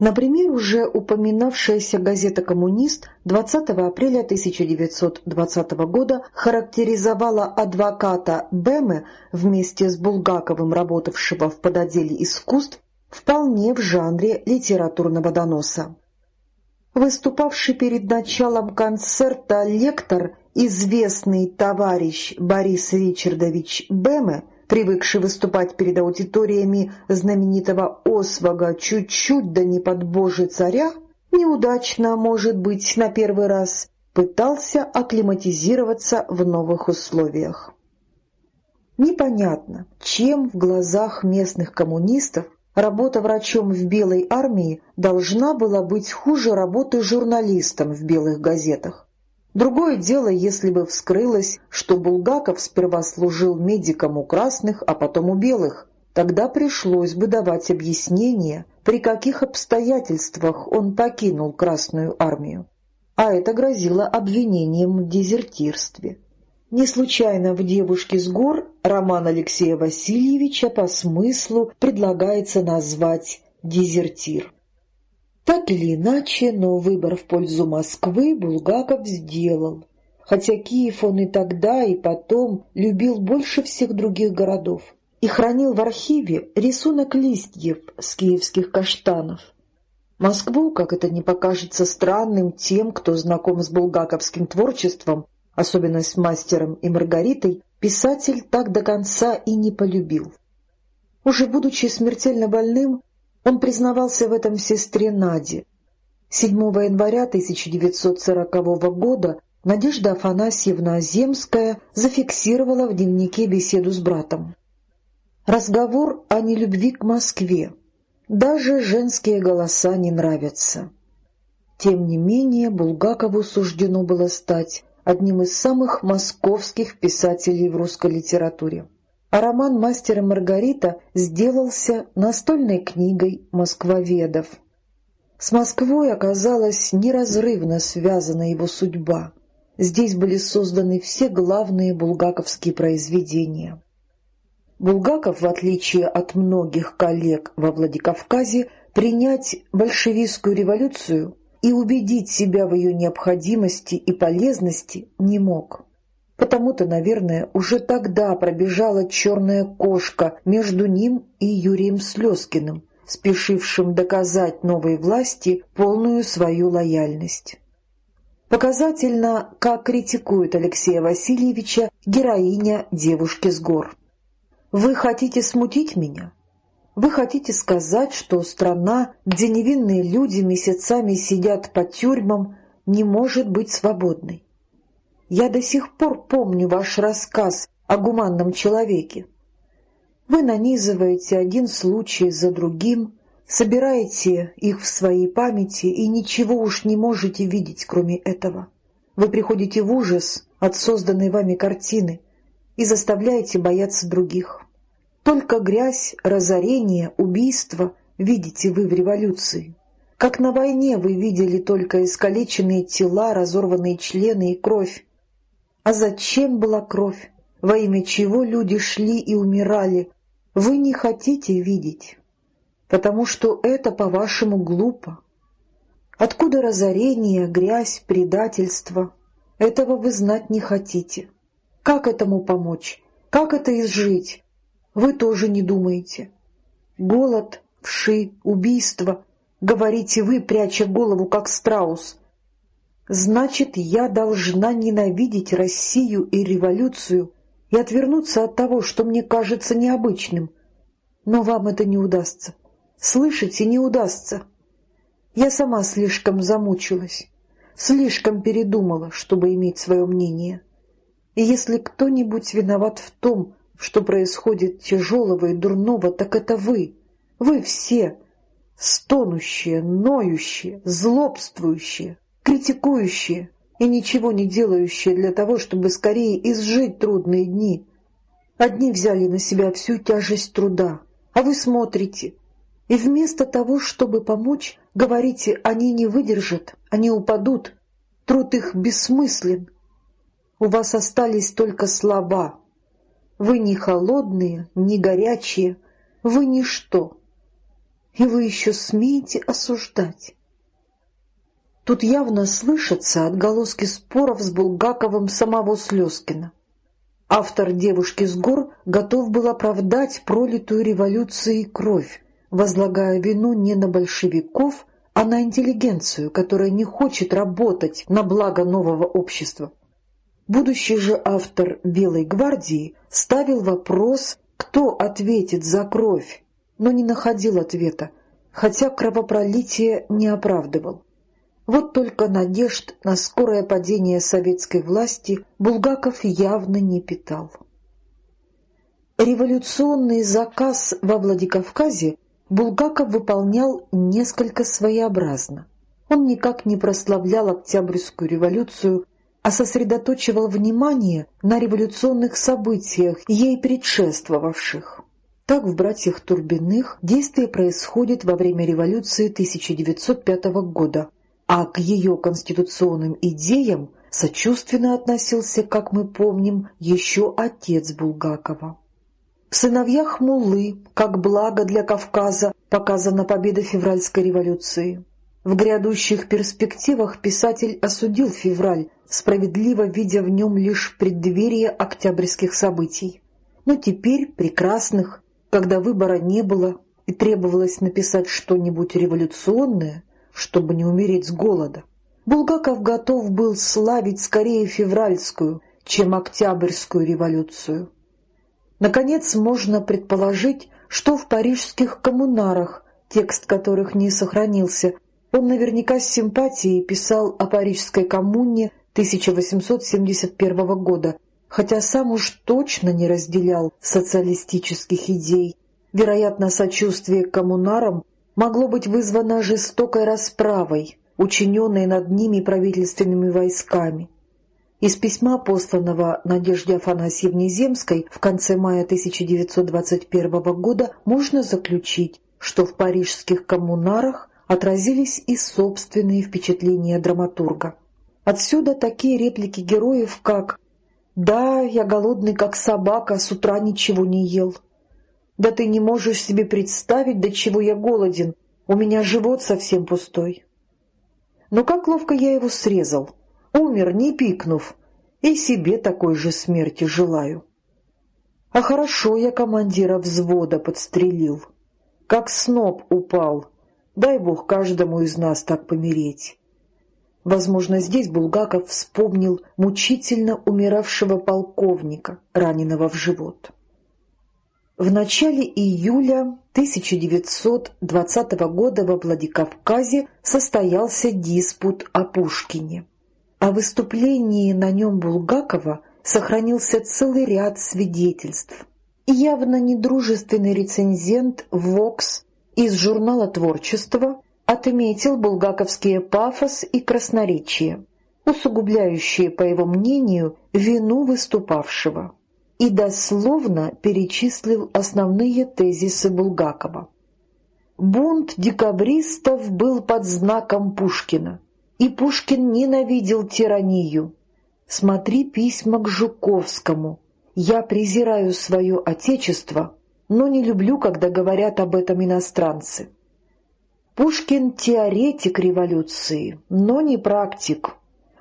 Например, уже упоминавшаяся газета «Коммунист» 20 апреля 1920 года характеризовала адвоката Беме вместе с Булгаковым, работавшего в подотделе искусств, вполне в жанре литературного доноса. Выступавший перед началом концерта лектор, известный товарищ Борис Ричардович Беме, привыкший выступать перед аудиториями знаменитого Освага чуть-чуть да не под божий царя, неудачно, может быть, на первый раз, пытался акклиматизироваться в новых условиях. Непонятно, чем в глазах местных коммунистов Работа врачом в Белой армии должна была быть хуже работы журналистом в белых газетах. Другое дело, если бы вскрылось, что Булгаков сперва служил медиком у красных, а потом у белых. Тогда пришлось бы давать объяснение, при каких обстоятельствах он покинул Красную армию. А это грозило обвинением в дезертирстве. Не случайно в «Девушке с гор» роман Алексея Васильевича по смыслу предлагается назвать дезертир. Так или иначе, но выбор в пользу Москвы Булгаков сделал, хотя Киев он и тогда, и потом любил больше всех других городов и хранил в архиве рисунок листьев с киевских каштанов. Москву, как это не покажется странным тем, кто знаком с булгаковским творчеством, особенно с мастером и Маргаритой, писатель так до конца и не полюбил. Уже будучи смертельно больным, он признавался в этом сестре Наде. 7 января 1940 года Надежда Афанасьевна Земская зафиксировала в дневнике беседу с братом. Разговор о нелюбви к Москве. Даже женские голоса не нравятся. Тем не менее, Булгакову суждено было стать одним из самых московских писателей в русской литературе. А роман «Мастер и Маргарита» сделался настольной книгой москвоведов. С Москвой оказалась неразрывно связана его судьба. Здесь были созданы все главные булгаковские произведения. Булгаков, в отличие от многих коллег во Владикавказе, принять большевистскую революцию и убедить себя в ее необходимости и полезности не мог. Потому-то, наверное, уже тогда пробежала черная кошка между ним и Юрием Слезкиным, спешившим доказать новой власти полную свою лояльность. Показательно, как критикует Алексея Васильевича героиня «Девушки с гор». «Вы хотите смутить меня? Вы хотите сказать, что страна, где невинные люди месяцами сидят по тюрьмам, не может быть свободной? Я до сих пор помню ваш рассказ о гуманном человеке. Вы нанизываете один случай за другим, собираете их в своей памяти и ничего уж не можете видеть, кроме этого. Вы приходите в ужас от созданной вами картины и заставляете бояться других. Только грязь, разорение, убийство видите вы в революции. Как на войне вы видели только искалеченные тела, разорванные члены и кровь. А зачем была кровь? Во имя чего люди шли и умирали? Вы не хотите видеть, потому что это, по-вашему, глупо. Откуда разорение, грязь, предательство? Этого вы знать не хотите. Как этому помочь? Как это изжить? Вы тоже не думаете. Голод, вши, убийство, говорите вы, пряча голову, как страус. Значит, я должна ненавидеть Россию и революцию и отвернуться от того, что мне кажется необычным. Но вам это не удастся. Слышите, не удастся. Я сама слишком замучилась, слишком передумала, чтобы иметь свое мнение. И если кто-нибудь виноват в том, что происходит тяжелого и дурного, так это вы. Вы все, стонущие, ноющие, злобствующие, критикующие и ничего не делающие для того, чтобы скорее изжить трудные дни. Одни взяли на себя всю тяжесть труда, а вы смотрите, и вместо того, чтобы помочь, говорите, они не выдержат, они упадут, труд их бессмыслен. У вас остались только слова, вы не холодные, не горячие, вы ничто. И вы еще смеете осуждать. Тут явно слышатся отголоски споров с Булгаковым самого Слезкина. Автор «Девушки с гор» готов был оправдать пролитую революцией кровь, возлагая вину не на большевиков, а на интеллигенцию, которая не хочет работать на благо нового общества. Будущий же автор «Белой гвардии» ставил вопрос, кто ответит за кровь, но не находил ответа, хотя кровопролитие не оправдывал. Вот только надежд на скорое падение советской власти Булгаков явно не питал. Революционный заказ во Владикавказе Булгаков выполнял несколько своеобразно. Он никак не прославлял Октябрьскую революцию а сосредоточивал внимание на революционных событиях, ей предшествовавших. Так в «Братьях Турбиных» действие происходит во время революции 1905 года, а к ее конституционным идеям сочувственно относился, как мы помним, еще отец Булгакова. В «Сыновьях Муллы», как благо для Кавказа, показана победа февральской революции. В грядущих перспективах писатель осудил февраль, справедливо видя в нем лишь преддверие октябрьских событий. Но теперь, прекрасных, когда выбора не было и требовалось написать что-нибудь революционное, чтобы не умереть с голода, Булгаков готов был славить скорее февральскую, чем октябрьскую революцию. Наконец, можно предположить, что в парижских коммунарах, текст которых не сохранился, он наверняка с симпатией писал о Парижской коммуне 1871 года, хотя сам уж точно не разделял социалистических идей. Вероятно, сочувствие к коммунарам могло быть вызвано жестокой расправой, учиненной над ними правительственными войсками. Из письма, посланного Надежде Афанасьевне Земской в конце мая 1921 года, можно заключить, что в парижских коммунарах отразились и собственные впечатления драматурга. Отсюда такие реплики героев, как «Да, я голодный, как собака, с утра ничего не ел». «Да ты не можешь себе представить, до чего я голоден, у меня живот совсем пустой». Но как ловко я его срезал, умер, не пикнув, и себе такой же смерти желаю. А хорошо я командира взвода подстрелил, как сноп упал, Дай Бог каждому из нас так помереть. Возможно, здесь Булгаков вспомнил мучительно умиравшего полковника, раненого в живот. В начале июля 1920 года во Владикавказе состоялся диспут о Пушкине. О выступлении на нем Булгакова сохранился целый ряд свидетельств. Явно недружественный рецензент «Вокс» из журнала «Творчество» отметил булгаковские пафос и красноречие, усугубляющие, по его мнению, вину выступавшего, и дословно перечислил основные тезисы Булгакова. Бунт декабристов был под знаком Пушкина, и Пушкин ненавидел тиранию. Смотри письма к Жуковскому. «Я презираю свое отечество, но не люблю, когда говорят об этом иностранцы. Пушкин — теоретик революции, но не практик.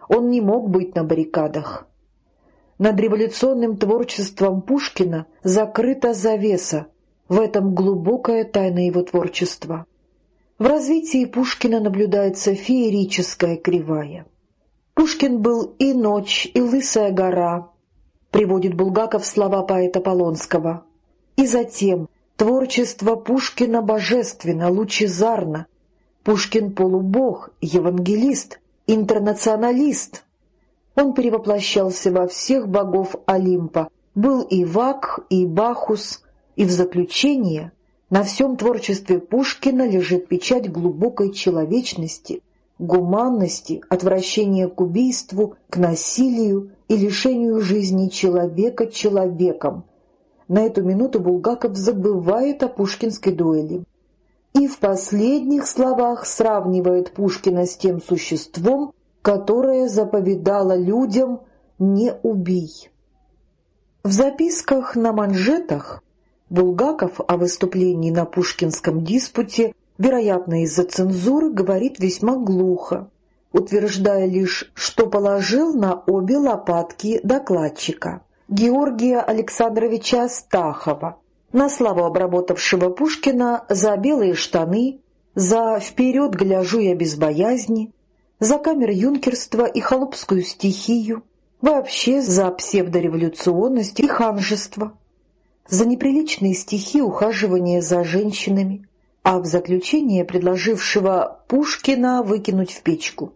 Он не мог быть на баррикадах. Над революционным творчеством Пушкина закрыта завеса, в этом глубокая тайна его творчества. В развитии Пушкина наблюдается феерическая кривая. Пушкин был и ночь, и лысая гора, приводит Булгаков слова поэта Полонского. И затем творчество Пушкина божественно, лучезарно. Пушкин полубог, евангелист, интернационалист. Он перевоплощался во всех богов Олимпа, был и Вак, и Бахус, и в заключение на всем творчестве Пушкина лежит печать глубокой человечности, гуманности, отвращения к убийству, к насилию и лишению жизни человека человеком, на эту минуту Булгаков забывает о пушкинской дуэли и в последних словах сравнивает Пушкина с тем существом, которое заповедало людям «не убий». В записках на манжетах Булгаков о выступлении на пушкинском диспуте, вероятно, из-за цензуры, говорит весьма глухо, утверждая лишь, что положил на обе лопатки докладчика. Георгия Александровича Астахова, на славу обработавшего Пушкина за белые штаны, за «Вперед гляжу я без боязни», за камер юнкерства и холопскую стихию, вообще за псевдореволюционность и ханжество, за неприличные стихи ухаживания за женщинами, а в заключение предложившего Пушкина выкинуть в печку.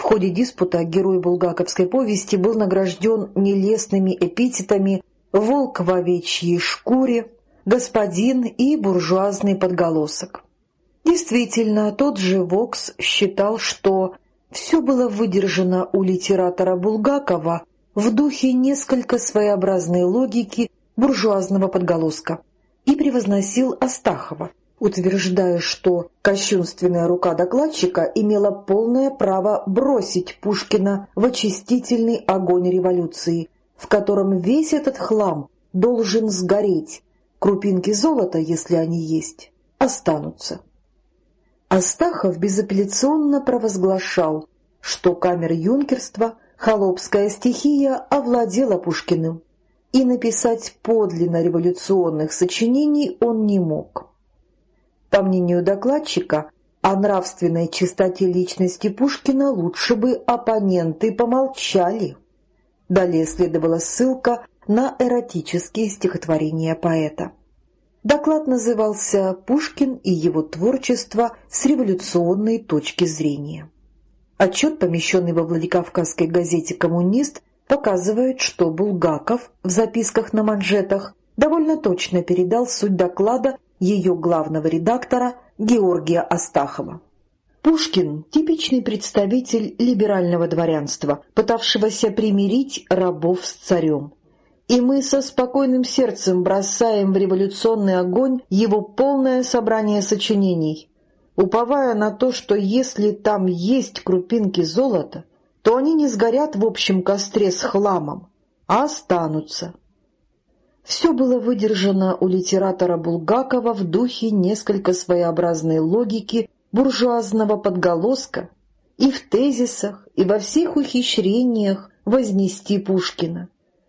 В ходе диспута герой булгаковской повести был награжден нелестными эпитетами «волк в овечьей шкуре», «господин» и «буржуазный подголосок». Действительно, тот же Вокс считал, что все было выдержано у литератора Булгакова в духе несколько своеобразной логики буржуазного подголоска и превозносил Астахова, утверждая, что кощунственная рука докладчика имела полное право бросить Пушкина в очистительный огонь революции, в котором весь этот хлам должен сгореть, крупинки золота, если они есть, останутся. Астахов безапелляционно провозглашал, что камер юнкерства, холопская стихия овладела Пушкиным, и написать подлинно революционных сочинений он не мог. По мнению докладчика, о нравственной чистоте личности Пушкина лучше бы оппоненты помолчали. Далее следовала ссылка на эротические стихотворения поэта. Доклад назывался «Пушкин и его творчество с революционной точки зрения». Отчет, помещенный во Владикавказской газете «Коммунист», показывает, что Булгаков в записках на манжетах довольно точно передал суть доклада ее главного редактора Георгия Астахова. Пушкин – типичный представитель либерального дворянства, пытавшегося примирить рабов с царем. И мы со спокойным сердцем бросаем в революционный огонь его полное собрание сочинений, уповая на то, что если там есть крупинки золота, то они не сгорят в общем костре с хламом, а останутся. Все было выдержано у литератора Булгакова в духе несколько своеобразной логики буржуазного подголоска и в тезисах, и во всех ухищрениях вознести Пушкина.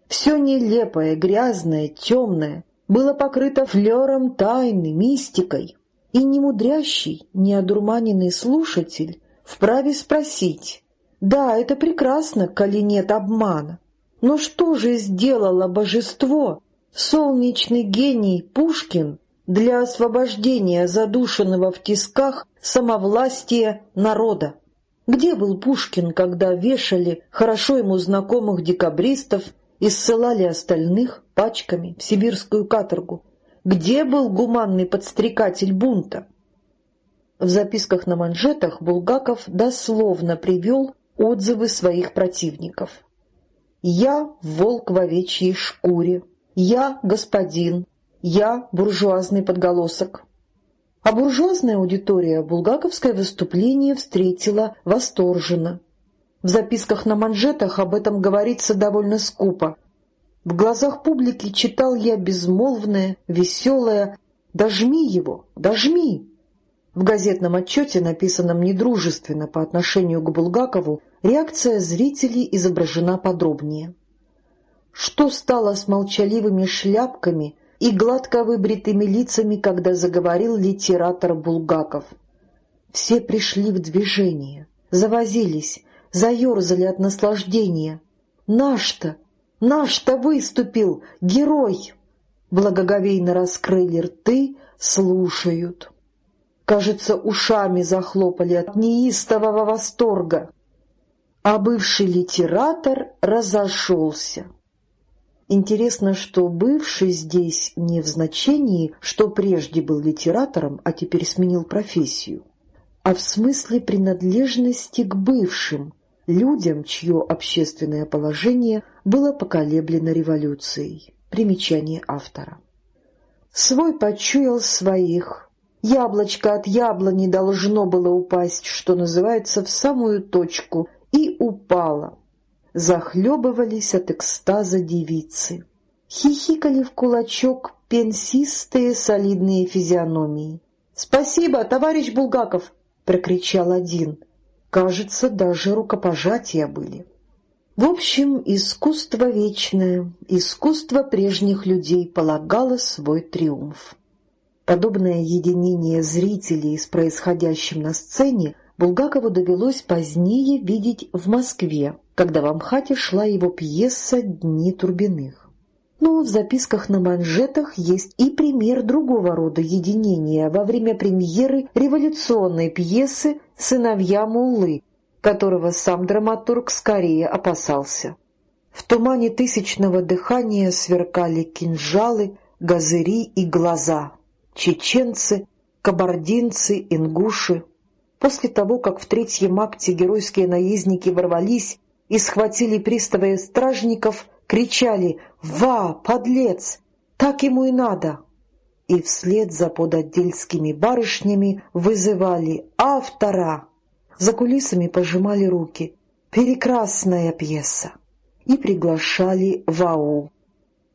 Все нелепое, грязное, темное было покрыто флером тайны, мистикой, и немудрящий, неодурманенный слушатель вправе спросить, да, это прекрасно, коли нет обмана, но что же сделало божество, солнечный гений Пушкин для освобождения задушенного в тисках самовластия народа. Где был Пушкин, когда вешали хорошо ему знакомых декабристов и ссылали остальных пачками в сибирскую каторгу? Где был гуманный подстрекатель бунта? В записках на манжетах Булгаков дословно привел отзывы своих противников. «Я — волк в овечьей шкуре, я — господин, я — буржуазный подголосок». А буржуазная аудитория булгаковское выступление встретила восторженно. В записках на манжетах об этом говорится довольно скупо. В глазах публики читал я безмолвное, веселое «Дожми его, дожми!». В газетном отчете, написанном недружественно по отношению к Булгакову, реакция зрителей изображена подробнее. Что стало с молчаливыми шляпками и гладко выбритыми лицами, когда заговорил литератор Булгаков. Все пришли в движение, завозились, заерзали от наслаждения. «Наш-то! Наш-то выступил! Герой!» Благоговейно раскрыли рты, слушают. Кажется, ушами захлопали от неистового восторга. А бывший литератор разошелся. Интересно, что бывший здесь не в значении, что прежде был литератором, а теперь сменил профессию, а в смысле принадлежности к бывшим, людям, чье общественное положение было поколеблено революцией. Примечание автора. Свой почуял своих. Яблочко от яблони должно было упасть, что называется, в самую точку, и упало захлебывались от экстаза девицы. Хихикали в кулачок пенсистые солидные физиономии. «Спасибо, товарищ Булгаков!» — прокричал один. Кажется, даже рукопожатия были. В общем, искусство вечное, искусство прежних людей полагало свой триумф. Подобное единение зрителей с происходящим на сцене Булгакову довелось позднее видеть в Москве, когда в Амхате шла его пьеса «Дни Турбиных». Но в записках на манжетах есть и пример другого рода единения во время премьеры революционной пьесы «Сыновья Муллы», которого сам драматург скорее опасался. В тумане тысячного дыхания сверкали кинжалы, газыри и глаза, чеченцы, кабардинцы, ингуши, После того, как в третьем акте геройские наездники ворвались и схватили пристава стражников, кричали «Ва, подлец! Так ему и надо!» И вслед за подотдельскими барышнями вызывали автора. За кулисами пожимали руки. Прекрасная пьеса. И приглашали в аул.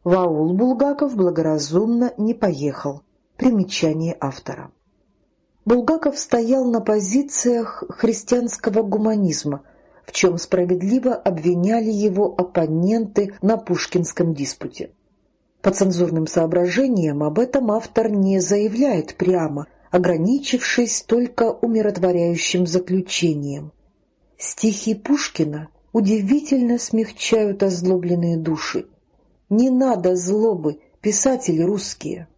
В аул Булгаков благоразумно не поехал. Примечание автора. Булгаков стоял на позициях христианского гуманизма, в чем справедливо обвиняли его оппоненты на Пушкинском диспуте. По цензурным соображениям об этом автор не заявляет прямо, ограничившись только умиротворяющим заключением. Стихи Пушкина удивительно смягчают озлобленные души. Не надо злобы, писатели русские.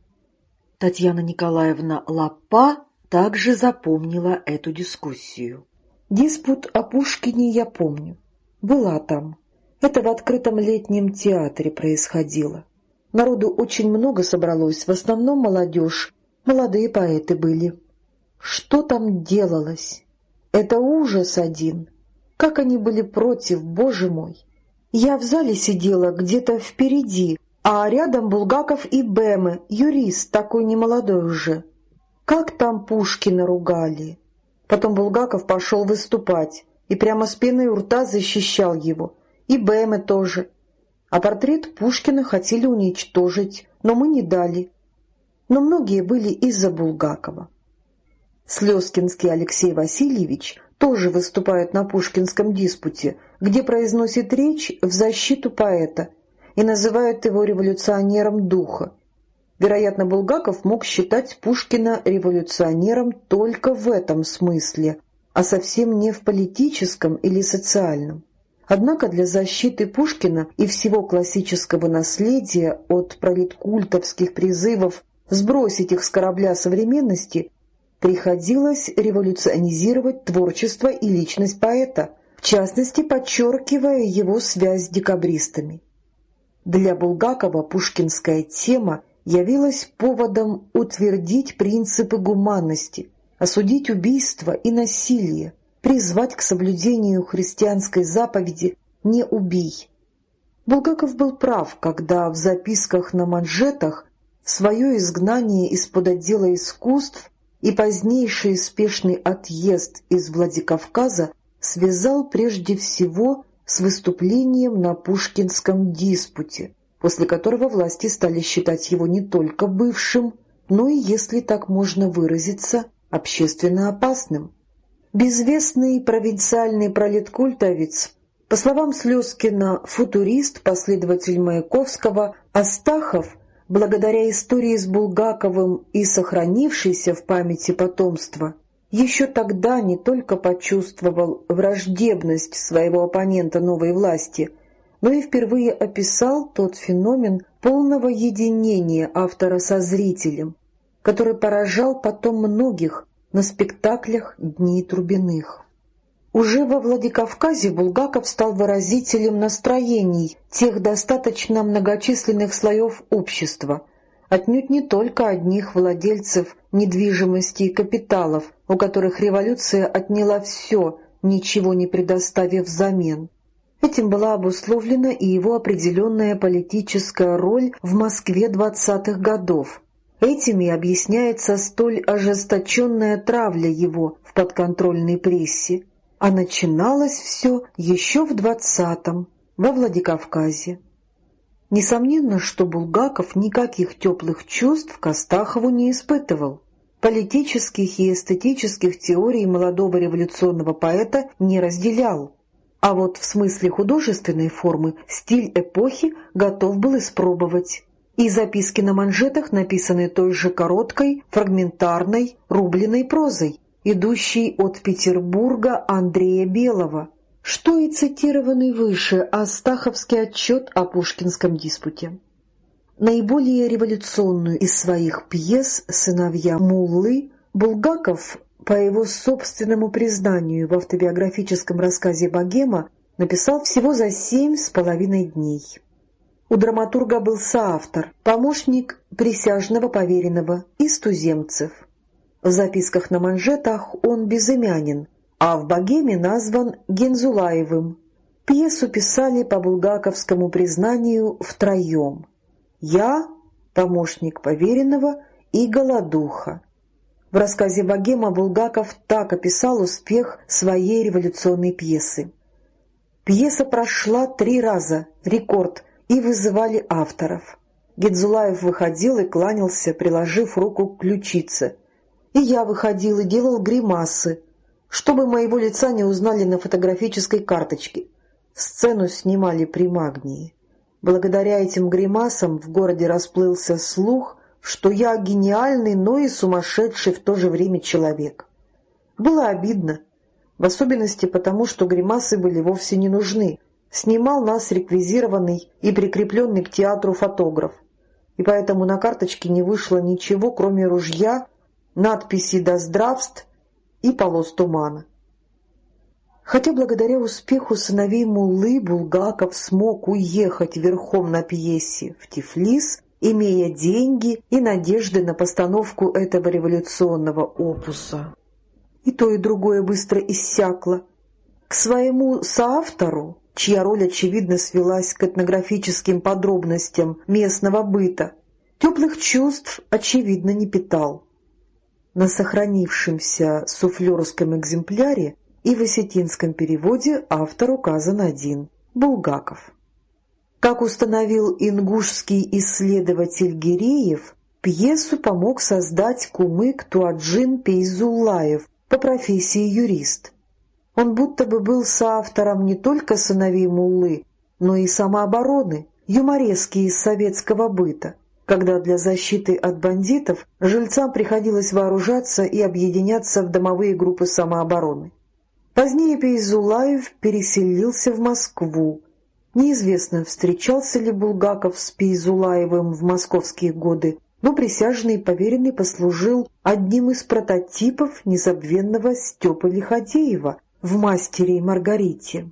Татьяна Николаевна Лапа также запомнила эту дискуссию. Диспут о Пушкине я помню. Была там. Это в открытом летнем театре происходило. Народу очень много собралось, в основном молодежь, молодые поэты были. Что там делалось? Это ужас один. Как они были против, боже мой! Я в зале сидела где-то впереди, а рядом Булгаков и Бэмы, юрист такой немолодой уже. Как там Пушкина ругали! Потом Булгаков пошел выступать и прямо с пеной у рта защищал его. И Бэмы тоже а портрет Пушкина хотели уничтожить, но мы не дали. Но многие были из-за Булгакова. Слезкинский Алексей Васильевич тоже выступает на Пушкинском диспуте, где произносит речь в защиту поэта и называет его революционером духа. Вероятно, Булгаков мог считать Пушкина революционером только в этом смысле, а совсем не в политическом или социальном. Однако для защиты Пушкина и всего классического наследия от пролеткультовских призывов сбросить их с корабля современности приходилось революционизировать творчество и личность поэта, в частности, подчеркивая его связь с декабристами. Для Булгакова пушкинская тема явилась поводом утвердить принципы гуманности, осудить убийство и насилие, призвать к соблюдению христианской заповеди «не убий». Булгаков был прав, когда в записках на манжетах свое изгнание из-под отдела искусств и позднейший спешный отъезд из Владикавказа связал прежде всего с выступлением на Пушкинском диспуте, после которого власти стали считать его не только бывшим, но и, если так можно выразиться, общественно опасным. Безвестный провинциальный пролеткультовец, по словам Слезкина, футурист, последователь Маяковского, Астахов, благодаря истории с Булгаковым и сохранившейся в памяти потомства, еще тогда не только почувствовал враждебность своего оппонента новой власти, но и впервые описал тот феномен полного единения автора со зрителем, который поражал потом многих, на спектаклях «Дни Трубиных». Уже во Владикавказе Булгаков стал выразителем настроений тех достаточно многочисленных слоев общества, отнюдь не только одних владельцев недвижимости и капиталов, у которых революция отняла все, ничего не предоставив взамен. Этим была обусловлена и его определенная политическая роль в Москве двадцатых годов, Этими объясняется столь ожесточенная травля его в подконтрольной прессе, а начиналось все еще в двадцатом, во Владикавказе. Несомненно, что Булгаков никаких теплых чувств к Астахову не испытывал. Политических и эстетических теорий молодого революционного поэта не разделял. А вот в смысле художественной формы стиль эпохи готов был испробовать и записки на манжетах написаны той же короткой, фрагментарной, рубленой прозой, идущей от Петербурга Андрея Белого, что и цитированный выше Астаховский отчет о Пушкинском диспуте. Наиболее революционную из своих пьес «Сыновья Муллы» Булгаков, по его собственному признанию в автобиографическом рассказе «Богема», написал всего за семь с половиной дней. У драматурга был соавтор, помощник присяжного поверенного из туземцев. В записках на манжетах он безымянен, а в «Богеме» назван Гензулаевым. Пьесу писали по булгаковскому признанию втроем. Я, помощник поверенного и голодуха. В рассказе «Богема» Булгаков так описал успех своей революционной пьесы. Пьеса прошла три раза, рекорд, и вызывали авторов. Гедзулаев выходил и кланялся, приложив руку к ключице. И я выходил и делал гримасы, чтобы моего лица не узнали на фотографической карточке. Сцену снимали при магнии. Благодаря этим гримасам в городе расплылся слух, что я гениальный, но и сумасшедший в то же время человек. Было обидно, в особенности потому, что гримасы были вовсе не нужны. Снимал нас реквизированный и прикрепленный к театру фотограф, и поэтому на карточке не вышло ничего, кроме ружья, надписи «Да здравств» и полос тумана. Хотя благодаря успеху сыновей Муллы Булгаков смог уехать верхом на пьесе в Тифлис, имея деньги и надежды на постановку этого революционного опуса. И то, и другое быстро иссякло. К своему соавтору, чья роль, очевидно, свелась к этнографическим подробностям местного быта, теплых чувств, очевидно, не питал. На сохранившемся суфлерском экземпляре и в осетинском переводе автор указан один – Булгаков. Как установил ингушский исследователь Гиреев, пьесу помог создать кумык Туаджин Пейзулаев по профессии юрист. Он будто бы был соавтором не только «Сыновей Муллы», но и самообороны, юморески из советского быта, когда для защиты от бандитов жильцам приходилось вооружаться и объединяться в домовые группы самообороны. Позднее Пейзулаев переселился в Москву, Неизвестно, встречался ли Булгаков с Пейзулаевым в московские годы, но присяжный поверенный послужил одним из прототипов незабвенного Степы Лиходеева в «Мастере и Маргарите».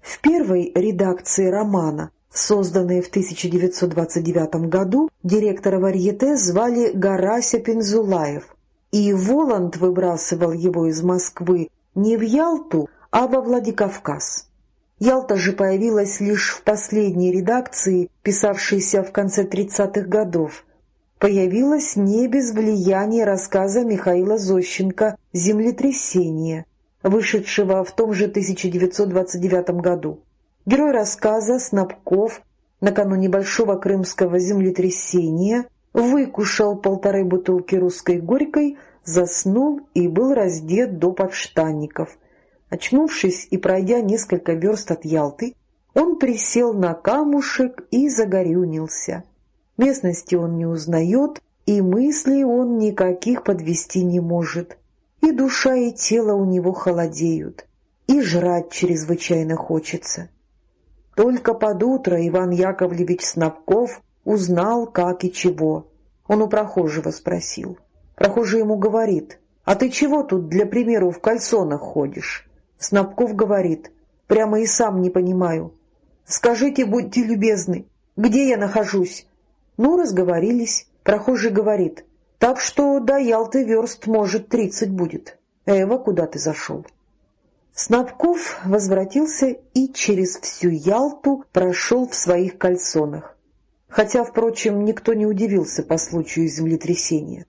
В первой редакции романа, созданной в 1929 году, директора Варьете звали Гарася Пензулаев, и Воланд выбрасывал его из Москвы не в Ялту, а во Владикавказ. Ялта же появилась лишь в последней редакции, писавшейся в конце 30-х годов. Появилась не без влияния рассказа Михаила Зощенко «Землетрясение», вышедшего в том же 1929 году. Герой рассказа Снабков накануне большого крымского землетрясения выкушал полторы бутылки русской горькой, заснул и был раздет до подштанников – Очнувшись и пройдя несколько верст от Ялты, он присел на камушек и загорюнился. Местности он не узнает, и мыслей он никаких подвести не может. И душа, и тело у него холодеют, и жрать чрезвычайно хочется. Только под утро Иван Яковлевич Снабков узнал, как и чего. Он у прохожего спросил. Прохожий ему говорит, «А ты чего тут, для примеру, в кальсонах ходишь?» Снабков говорит, прямо и сам не понимаю. «Скажите, будьте любезны, где я нахожусь?» Ну, разговорились. Прохожий говорит, «Так что до Ялты верст, может, тридцать будет. Эва, куда ты зашел?» Снабков возвратился и через всю Ялту прошел в своих кальсонах. Хотя, впрочем, никто не удивился по случаю землетрясения.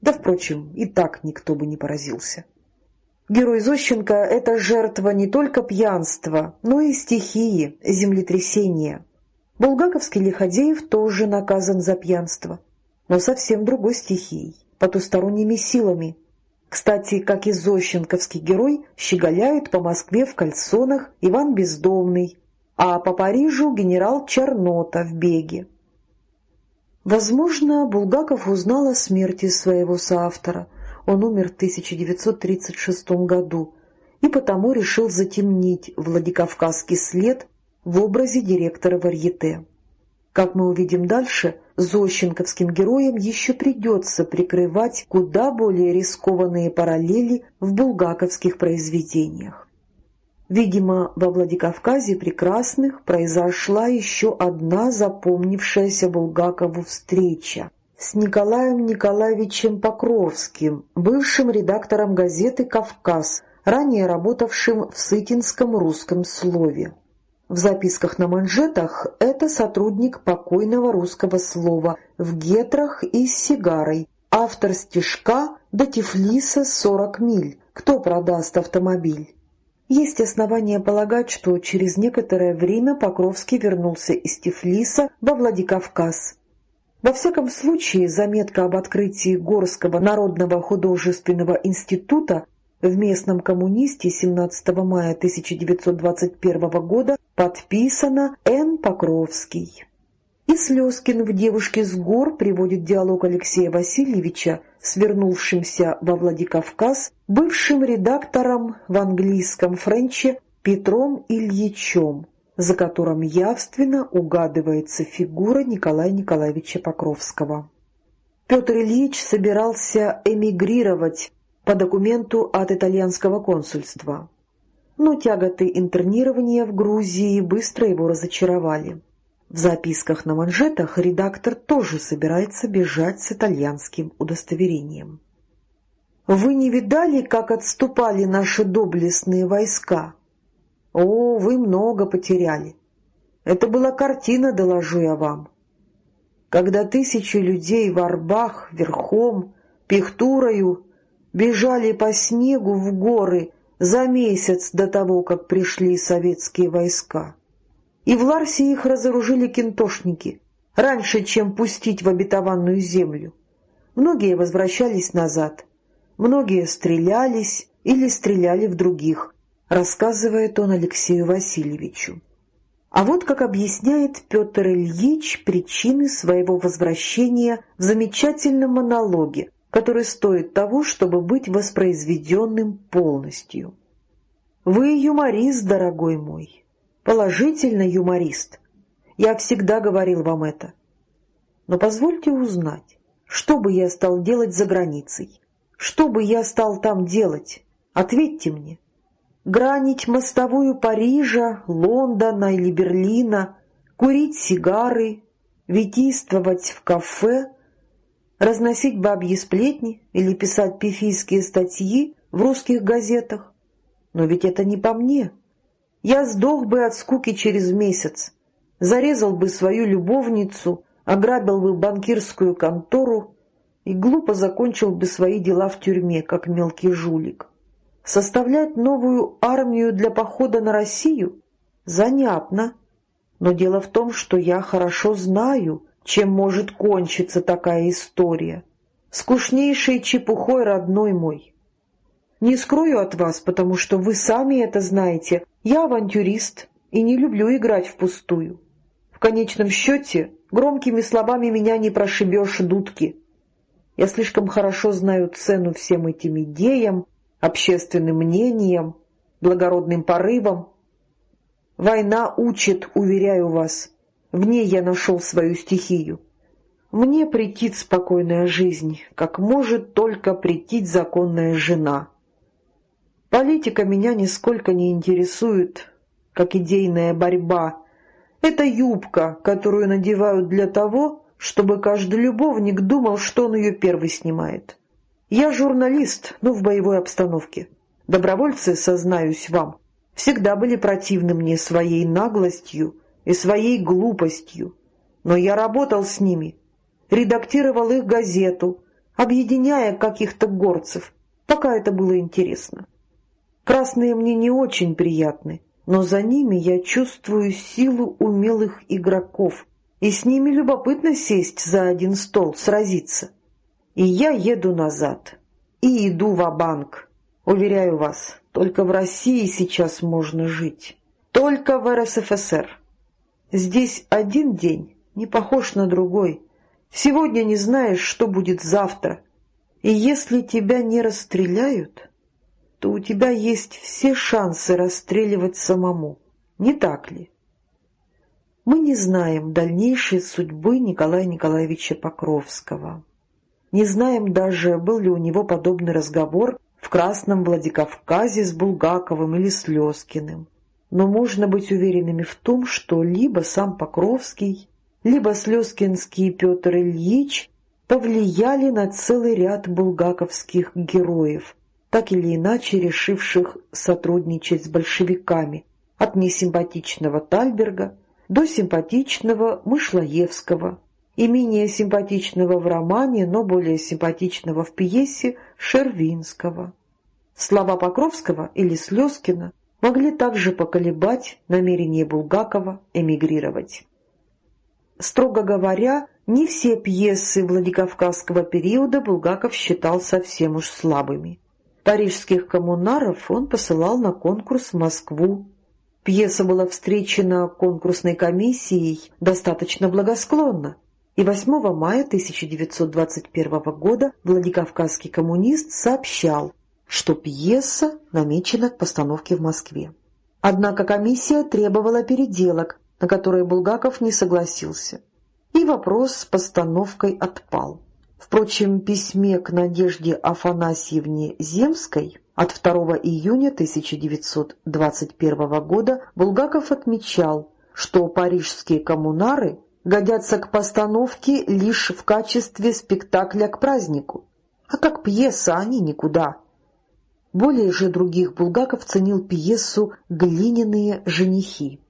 Да, впрочем, и так никто бы не поразился. Герой Зощенко — это жертва не только пьянства, но и стихии, землетрясения. Булгаковский Лиходеев тоже наказан за пьянство, но совсем другой стихией, потусторонними силами. Кстати, как и зощенковский герой, щеголяют по Москве в кальсонах Иван Бездомный, а по Парижу генерал Чернота в беге. Возможно, Булгаков узнал о смерти своего соавтора — он умер в 1936 году и потому решил затемнить Владикавказский след в образе директора Варьете. Как мы увидим дальше, зощенковским героям еще придется прикрывать куда более рискованные параллели в булгаковских произведениях. Видимо, во Владикавказе прекрасных произошла еще одна запомнившаяся Булгакову встреча с Николаем Николаевичем Покровским, бывшим редактором газеты «Кавказ», ранее работавшим в Сытинском русском слове. В записках на манжетах это сотрудник покойного русского слова в гетрах и с сигарой, автор стишка «До Тифлиса 40 миль. Кто продаст автомобиль?» Есть основания полагать, что через некоторое время Покровский вернулся из Тифлиса во Владикавказ. Во всяком случае, заметка об открытии Горского народного художественного института в местном коммунисте 17 мая 1921 года подписана Н. Покровский. И Слезкин в «Девушке с гор» приводит диалог Алексея Васильевича с во Владикавказ бывшим редактором в английском френче Петром Ильичем, за которым явственно угадывается фигура Николая Николаевича Покровского. Петр Ильич собирался эмигрировать по документу от итальянского консульства. Но тяготы интернирования в Грузии быстро его разочаровали. В записках на манжетах редактор тоже собирается бежать с итальянским удостоверением. «Вы не видали, как отступали наши доблестные войска? О, вы много потеряли. Это была картина, доложу я вам. Когда тысячи людей в арбах, верхом, пихтурою бежали по снегу в горы за месяц до того, как пришли советские войска. И в Ларсе их разоружили кентошники, раньше, чем пустить в обетованную землю. Многие возвращались назад, многие стрелялись или стреляли в других, рассказывает он Алексею Васильевичу. А вот как объясняет Петр Ильич причины своего возвращения в замечательном монологе, который стоит того, чтобы быть воспроизведенным полностью. Вы юморист, дорогой мой, положительно юморист. Я всегда говорил вам это. Но позвольте узнать, что бы я стал делать за границей? Что бы я стал там делать? Ответьте мне. Гранить мостовую Парижа, Лондона или Берлина, курить сигары, витийствовать в кафе, разносить бабьи сплетни или писать пифийские статьи в русских газетах. Но ведь это не по мне. Я сдох бы от скуки через месяц, зарезал бы свою любовницу, ограбил бы банкирскую контору и глупо закончил бы свои дела в тюрьме, как мелкий жулик. Составлять новую армию для похода на Россию? Занятно. Но дело в том, что я хорошо знаю, чем может кончиться такая история. Скучнейшей чепухой, родной мой. Не скрою от вас, потому что вы сами это знаете. Я авантюрист и не люблю играть впустую. В конечном счете, громкими словами меня не прошибешь дудки. Я слишком хорошо знаю цену всем этим идеям, общественным мнениям, благородным порывам. Война учит, уверяю вас, в ней я нашел свою стихию. Мне претит спокойная жизнь, как может только претить законная жена. Политика меня нисколько не интересует, как идейная борьба. Это юбка, которую надевают для того, чтобы каждый любовник думал, что он ее первый снимает. Я журналист, но в боевой обстановке. Добровольцы, сознаюсь вам, всегда были противны мне своей наглостью, и своей глупостью. Но я работал с ними, редактировал их газету, объединяя каких-то горцев, пока это было интересно. Красные мне не очень приятны, но за ними я чувствую силу умелых игроков, и с ними любопытно сесть за один стол, сразиться. И я еду назад, и иду в банк Уверяю вас, только в России сейчас можно жить, только в РСФСР. Здесь один день не похож на другой. Сегодня не знаешь, что будет завтра. И если тебя не расстреляют, то у тебя есть все шансы расстреливать самому. Не так ли? Мы не знаем дальнейшей судьбы Николая Николаевича Покровского. Не знаем даже, был ли у него подобный разговор в Красном Владикавказе с Булгаковым или Слезкиным но можно быть уверенными в том, что либо сам Покровский, либо Слезкинский Петр Ильич повлияли на целый ряд булгаковских героев, так или иначе решивших сотрудничать с большевиками, от несимпатичного Тальберга до симпатичного Мышлоевского и менее симпатичного в романе, но более симпатичного в пьесе Шервинского. Слова Покровского или Слезкина могли также поколебать намерение Булгакова эмигрировать. Строго говоря, не все пьесы Владикавказского периода Булгаков считал совсем уж слабыми. Парижских коммунаров он посылал на конкурс в Москву. Пьеса была встречена конкурсной комиссией достаточно благосклонно, и 8 мая 1921 года Владикавказский коммунист сообщал, что пьеса намечена к постановке в Москве. Однако комиссия требовала переделок, на которые Булгаков не согласился, и вопрос с постановкой отпал. Впрочем, письме к Надежде Афанасьевне Земской от 2 июня 1921 года Булгаков отмечал, что парижские коммунары годятся к постановке лишь в качестве спектакля к празднику, а как пьеса они никуда. Более же других Булгаков ценил пьесу «Глиняные женихи».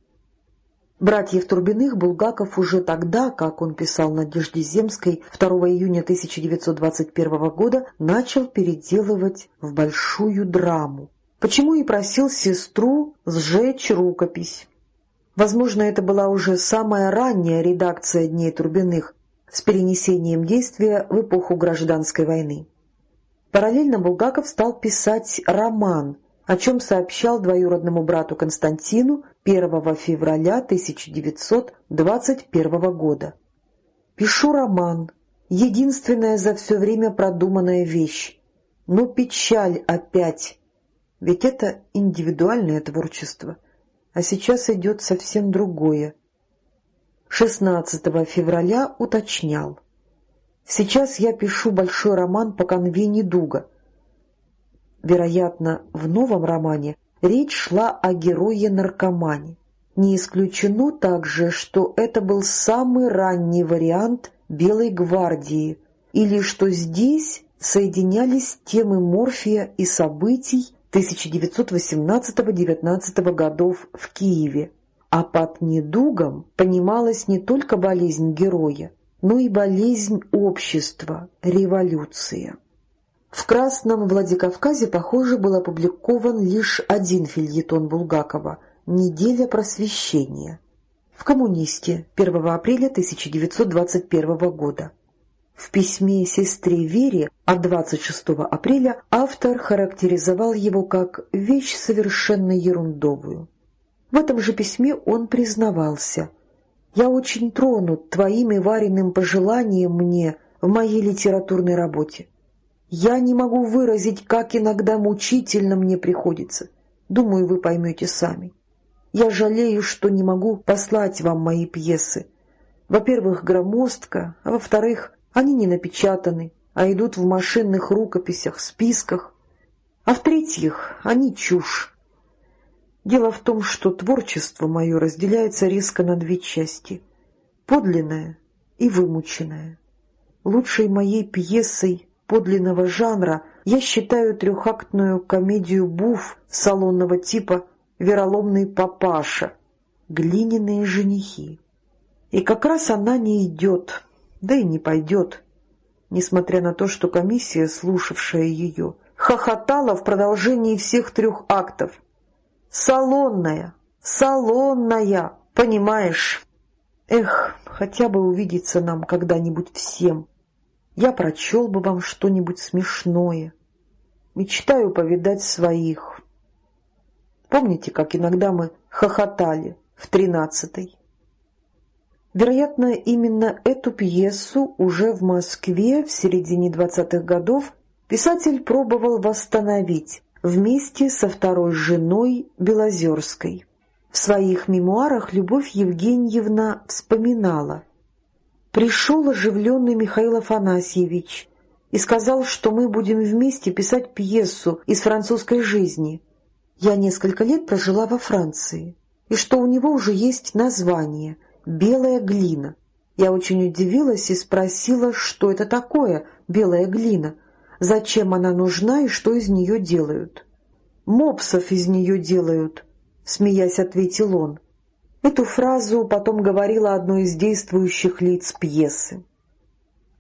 Братьев Турбиных Булгаков уже тогда, как он писал Надежде Земской 2 июня 1921 года, начал переделывать в большую драму, почему и просил сестру сжечь рукопись. Возможно, это была уже самая ранняя редакция «Дней Турбиных» с перенесением действия в эпоху гражданской войны. Параллельно Булгаков стал писать роман, о чем сообщал двоюродному брату Константину 1 февраля 1921 года. «Пишу роман, единственная за все время продуманная вещь, но печаль опять, ведь это индивидуальное творчество, а сейчас идет совсем другое». 16 февраля уточнял. «Сейчас я пишу большой роман по конве недуга». Вероятно, в новом романе Речь шла о герое-наркомане. Не исключено также, что это был самый ранний вариант «Белой гвардии», или что здесь соединялись темы морфия и событий 1918-19 годов в Киеве, а под недугом понималась не только болезнь героя, но и болезнь общества, революция. В «Красном Владикавказе», похоже, был опубликован лишь один фильетон Булгакова «Неделя просвещения» в «Коммунисте» 1 апреля 1921 года. В письме сестре Вере от 26 апреля автор характеризовал его как «вещь совершенно ерундовую». В этом же письме он признавался «Я очень тронут твоими вареным пожеланием мне в моей литературной работе. Я не могу выразить, как иногда мучительно мне приходится. Думаю, вы поймете сами. Я жалею, что не могу послать вам мои пьесы. Во-первых, громоздко, а во-вторых, они не напечатаны, а идут в машинных рукописях, списках. А в-третьих, они чушь. Дело в том, что творчество мое разделяется резко на две части — подлинное и вымученное. Лучшей моей пьесой подлинного жанра я считаю трехактную комедию «Буф» салонного типа «Вероломный папаша», «Глиняные женихи». И как раз она не идет, да и не пойдет, несмотря на то, что комиссия, слушавшая ее, хохотала в продолжении всех трех актов. «Салонная! Салонная! Понимаешь?» Эх, хотя бы увидеться нам когда-нибудь всем я прочел бы вам что-нибудь смешное. Мечтаю повидать своих. Помните, как иногда мы хохотали в тринадцатой? Вероятно, именно эту пьесу уже в Москве в середине двадцатых годов писатель пробовал восстановить вместе со второй женой Белозерской. В своих мемуарах Любовь Евгеньевна вспоминала – пришел оживленный Михаил Афанасьевич и сказал, что мы будем вместе писать пьесу из французской жизни. Я несколько лет прожила во Франции, и что у него уже есть название «Белая глина». Я очень удивилась и спросила, что это такое «белая глина», зачем она нужна и что из нее делают. «Мопсов из нее делают», — смеясь ответил он. Эту фразу потом говорила одно из действующих лиц пьесы.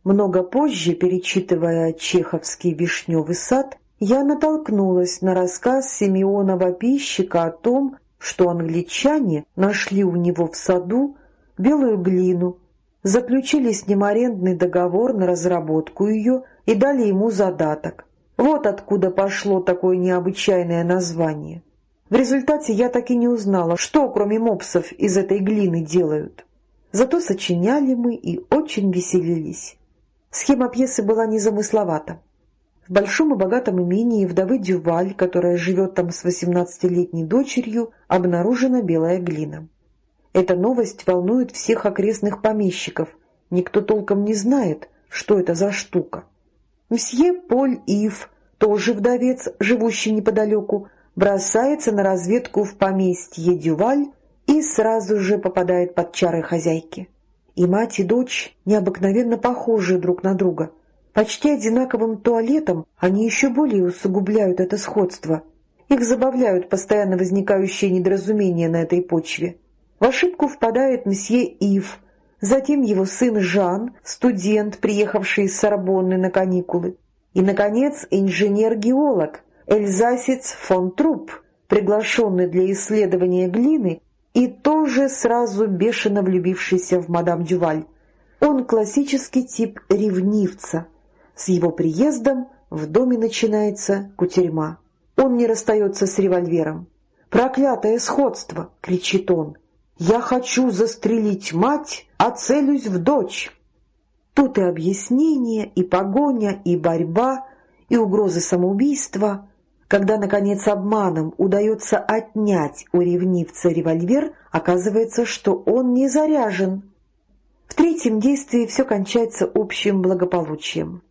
Много позже, перечитывая чеховский «Вишневый сад», я натолкнулась на рассказ Симеона Вопищика о том, что англичане нашли у него в саду белую глину, заключили с ним арендный договор на разработку ее и дали ему задаток. Вот откуда пошло такое необычайное название. В результате я так и не узнала, что кроме мопсов из этой глины делают. Зато сочиняли мы и очень веселились. Схема пьесы была незамысловата. В большом и богатом имении вдовы Дюваль, которая живет там с восемнадцатилетней дочерью, обнаружена белая глина. Эта новость волнует всех окрестных помещиков. Никто толком не знает, что это за штука. Мсье Поль Ив, тоже вдовец, живущий неподалеку, бросается на разведку в поместье Дюваль и сразу же попадает под чары хозяйки. И мать, и дочь необыкновенно похожи друг на друга. Почти одинаковым туалетом они еще более усугубляют это сходство. Их забавляют постоянно возникающие недоразумения на этой почве. В ошибку впадает месье Ив, затем его сын Жан, студент, приехавший из Сорбонны на каникулы, и, наконец, инженер-геолог, эльзасец фон Труп, приглашенный для исследования глины и тоже сразу бешено влюбившийся в мадам Дюваль. Он классический тип ревнивца. С его приездом в доме начинается кутерьма. Он не расстается с револьвером. «Проклятое сходство!» — кричит он. «Я хочу застрелить мать, а целюсь в дочь». Тут и объяснение, и погоня, и борьба, и угрозы самоубийства. Когда, наконец, обманом удается отнять у ревнивца револьвер, оказывается, что он не заряжен. В третьем действии все кончается общим благополучием.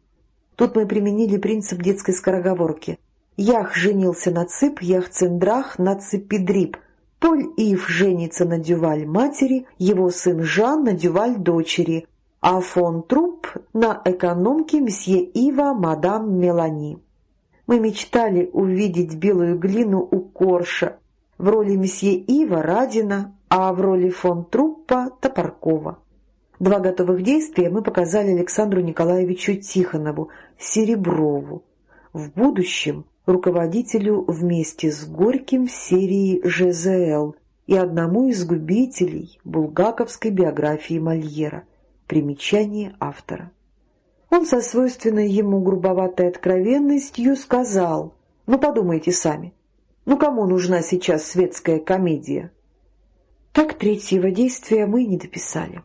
Тут мы применили принцип детской скороговорки. Ях женился на цып, ях циндрах на ципидриб, Поль Ив женится на Дюваль матери, его сын Жан на Дюваль дочери, а фон Труп на экономке месье Ива мадам Мелани. Мы мечтали увидеть белую глину у Корша, в роли месье Ива Радина, а в роли фон Труппа Топоркова. Два готовых действия мы показали Александру Николаевичу Тихонову, Сереброву. В будущем руководителю вместе с Горьким серии ЖЗЛ и одному из губителей булгаковской биографии Мольера. Примечание автора. Он со свойственной ему грубоватой откровенностью сказал, «Ну подумайте сами, ну кому нужна сейчас светская комедия?» Так третьего действия мы не дописали.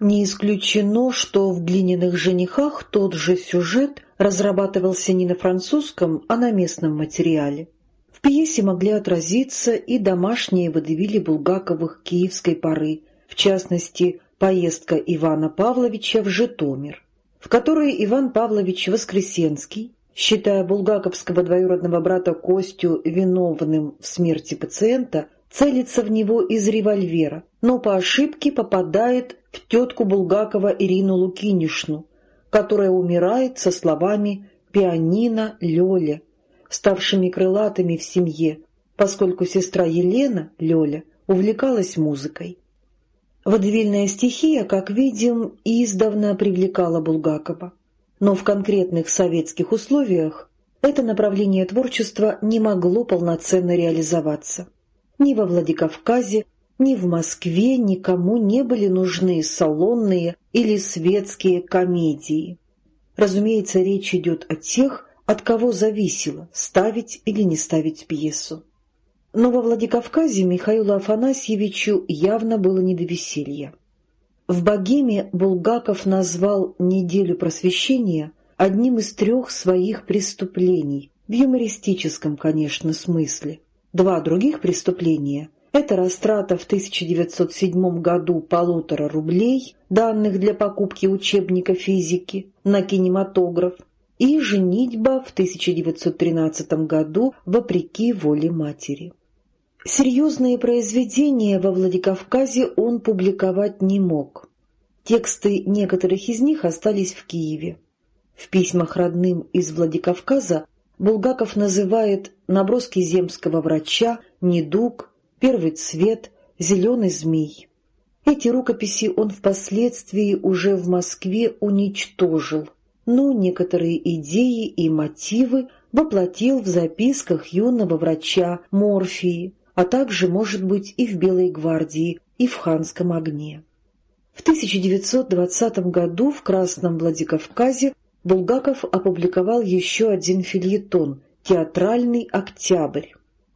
Не исключено, что в «Глиняных женихах» тот же сюжет разрабатывался не на французском, а на местном материале. В пьесе могли отразиться и домашние водевили Булгаковых киевской поры, в частности, поездка Ивана Павловича в Житомир, в которой Иван Павлович Воскресенский, считая булгаковского двоюродного брата Костю виновным в смерти пациента, целится в него из револьвера, но по ошибке попадает в тетку Булгакова Ирину Лукинишну, которая умирает со словами «пианино Лёля», ставшими крылатыми в семье, поскольку сестра Елена, Лёля, увлекалась музыкой. Водевильная стихия, как видим, издавна привлекала Булгакова. Но в конкретных советских условиях это направление творчества не могло полноценно реализоваться. Ни во Владикавказе, ни в Москве никому не были нужны салонные или светские комедии. Разумеется, речь идет о тех, от кого зависело, ставить или не ставить пьесу. Но во Владикавказе Михаилу Афанасьевичу явно было не до веселья. В «Богеме» Булгаков назвал «Неделю просвещения» одним из трех своих преступлений, в юмористическом, конечно, смысле. Два других преступления – это растрата в 1907 году полутора рублей, данных для покупки учебника физики, на кинематограф, и женитьба в 1913 году вопреки воле матери. Серьезные произведения во Владикавказе он публиковать не мог. Тексты некоторых из них остались в Киеве. В письмах родным из Владикавказа Булгаков называет наброски земского врача, недуг, первый цвет, зеленый змей. Эти рукописи он впоследствии уже в Москве уничтожил, но некоторые идеи и мотивы воплотил в записках юного врача Морфии, а также, может быть, и в «Белой гвардии», и в «Ханском огне». В 1920 году в «Красном Владикавказе» Булгаков опубликовал еще один фильетон «Театральный октябрь».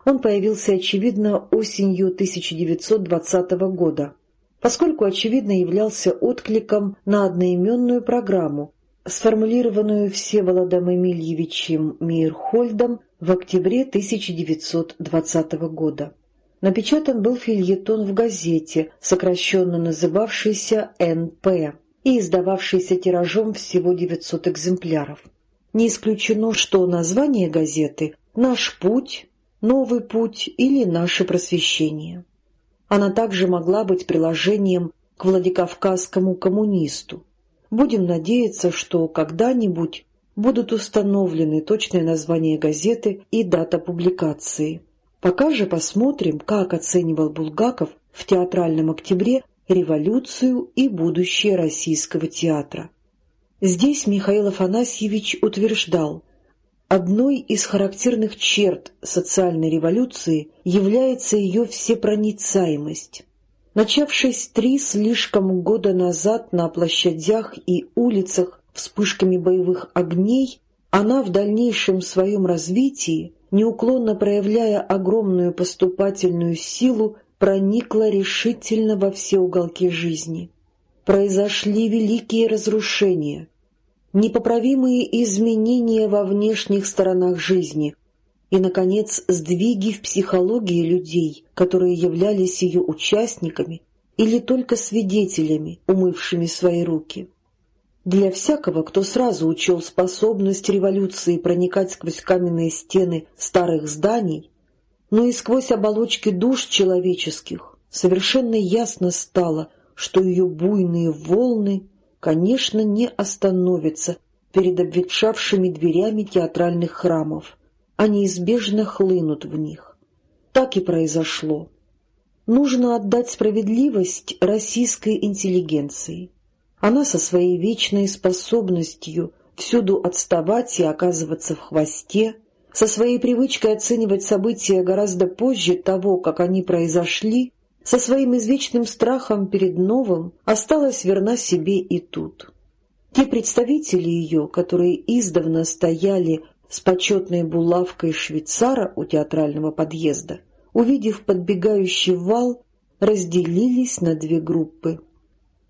Он появился, очевидно, осенью 1920 года, поскольку, очевидно, являлся откликом на одноименную программу, сформулированную Всеволодом Эмильевичем Мейерхольдом в октябре 1920 года. Напечатан был фильетон в газете, сокращенно называвшийся «НП» и издававшийся тиражом всего 900 экземпляров. Не исключено, что название газеты «Наш путь», «Новый путь» или «Наше просвещение». Она также могла быть приложением к Владикавказскому коммунисту. Будем надеяться, что когда-нибудь будут установлены точное название газеты и дата публикации. Пока же посмотрим, как оценивал Булгаков в театральном октябре революцию и будущее российского театра. Здесь Михаил Афанасьевич утверждал, одной из характерных черт социальной революции является ее всепроницаемость. Начавшись три слишком года назад на площадях и улицах вспышками боевых огней, она в дальнейшем своем развитии неуклонно проявляя огромную поступательную силу, проникла решительно во все уголки жизни. Произошли великие разрушения, непоправимые изменения во внешних сторонах жизни и, наконец, сдвиги в психологии людей, которые являлись ее участниками или только свидетелями, умывшими свои руки. Для всякого, кто сразу учел способность революции проникать сквозь каменные стены старых зданий, но и сквозь оболочки душ человеческих, совершенно ясно стало, что ее буйные волны, конечно, не остановятся перед обветшавшими дверями театральных храмов, а неизбежно хлынут в них. Так и произошло. Нужно отдать справедливость российской интеллигенции. Она со своей вечной способностью всюду отставать и оказываться в хвосте, со своей привычкой оценивать события гораздо позже того, как они произошли, со своим извечным страхом перед новым, осталась верна себе и тут. Те представители ее, которые издавна стояли с почетной булавкой швейцара у театрального подъезда, увидев подбегающий вал, разделились на две группы.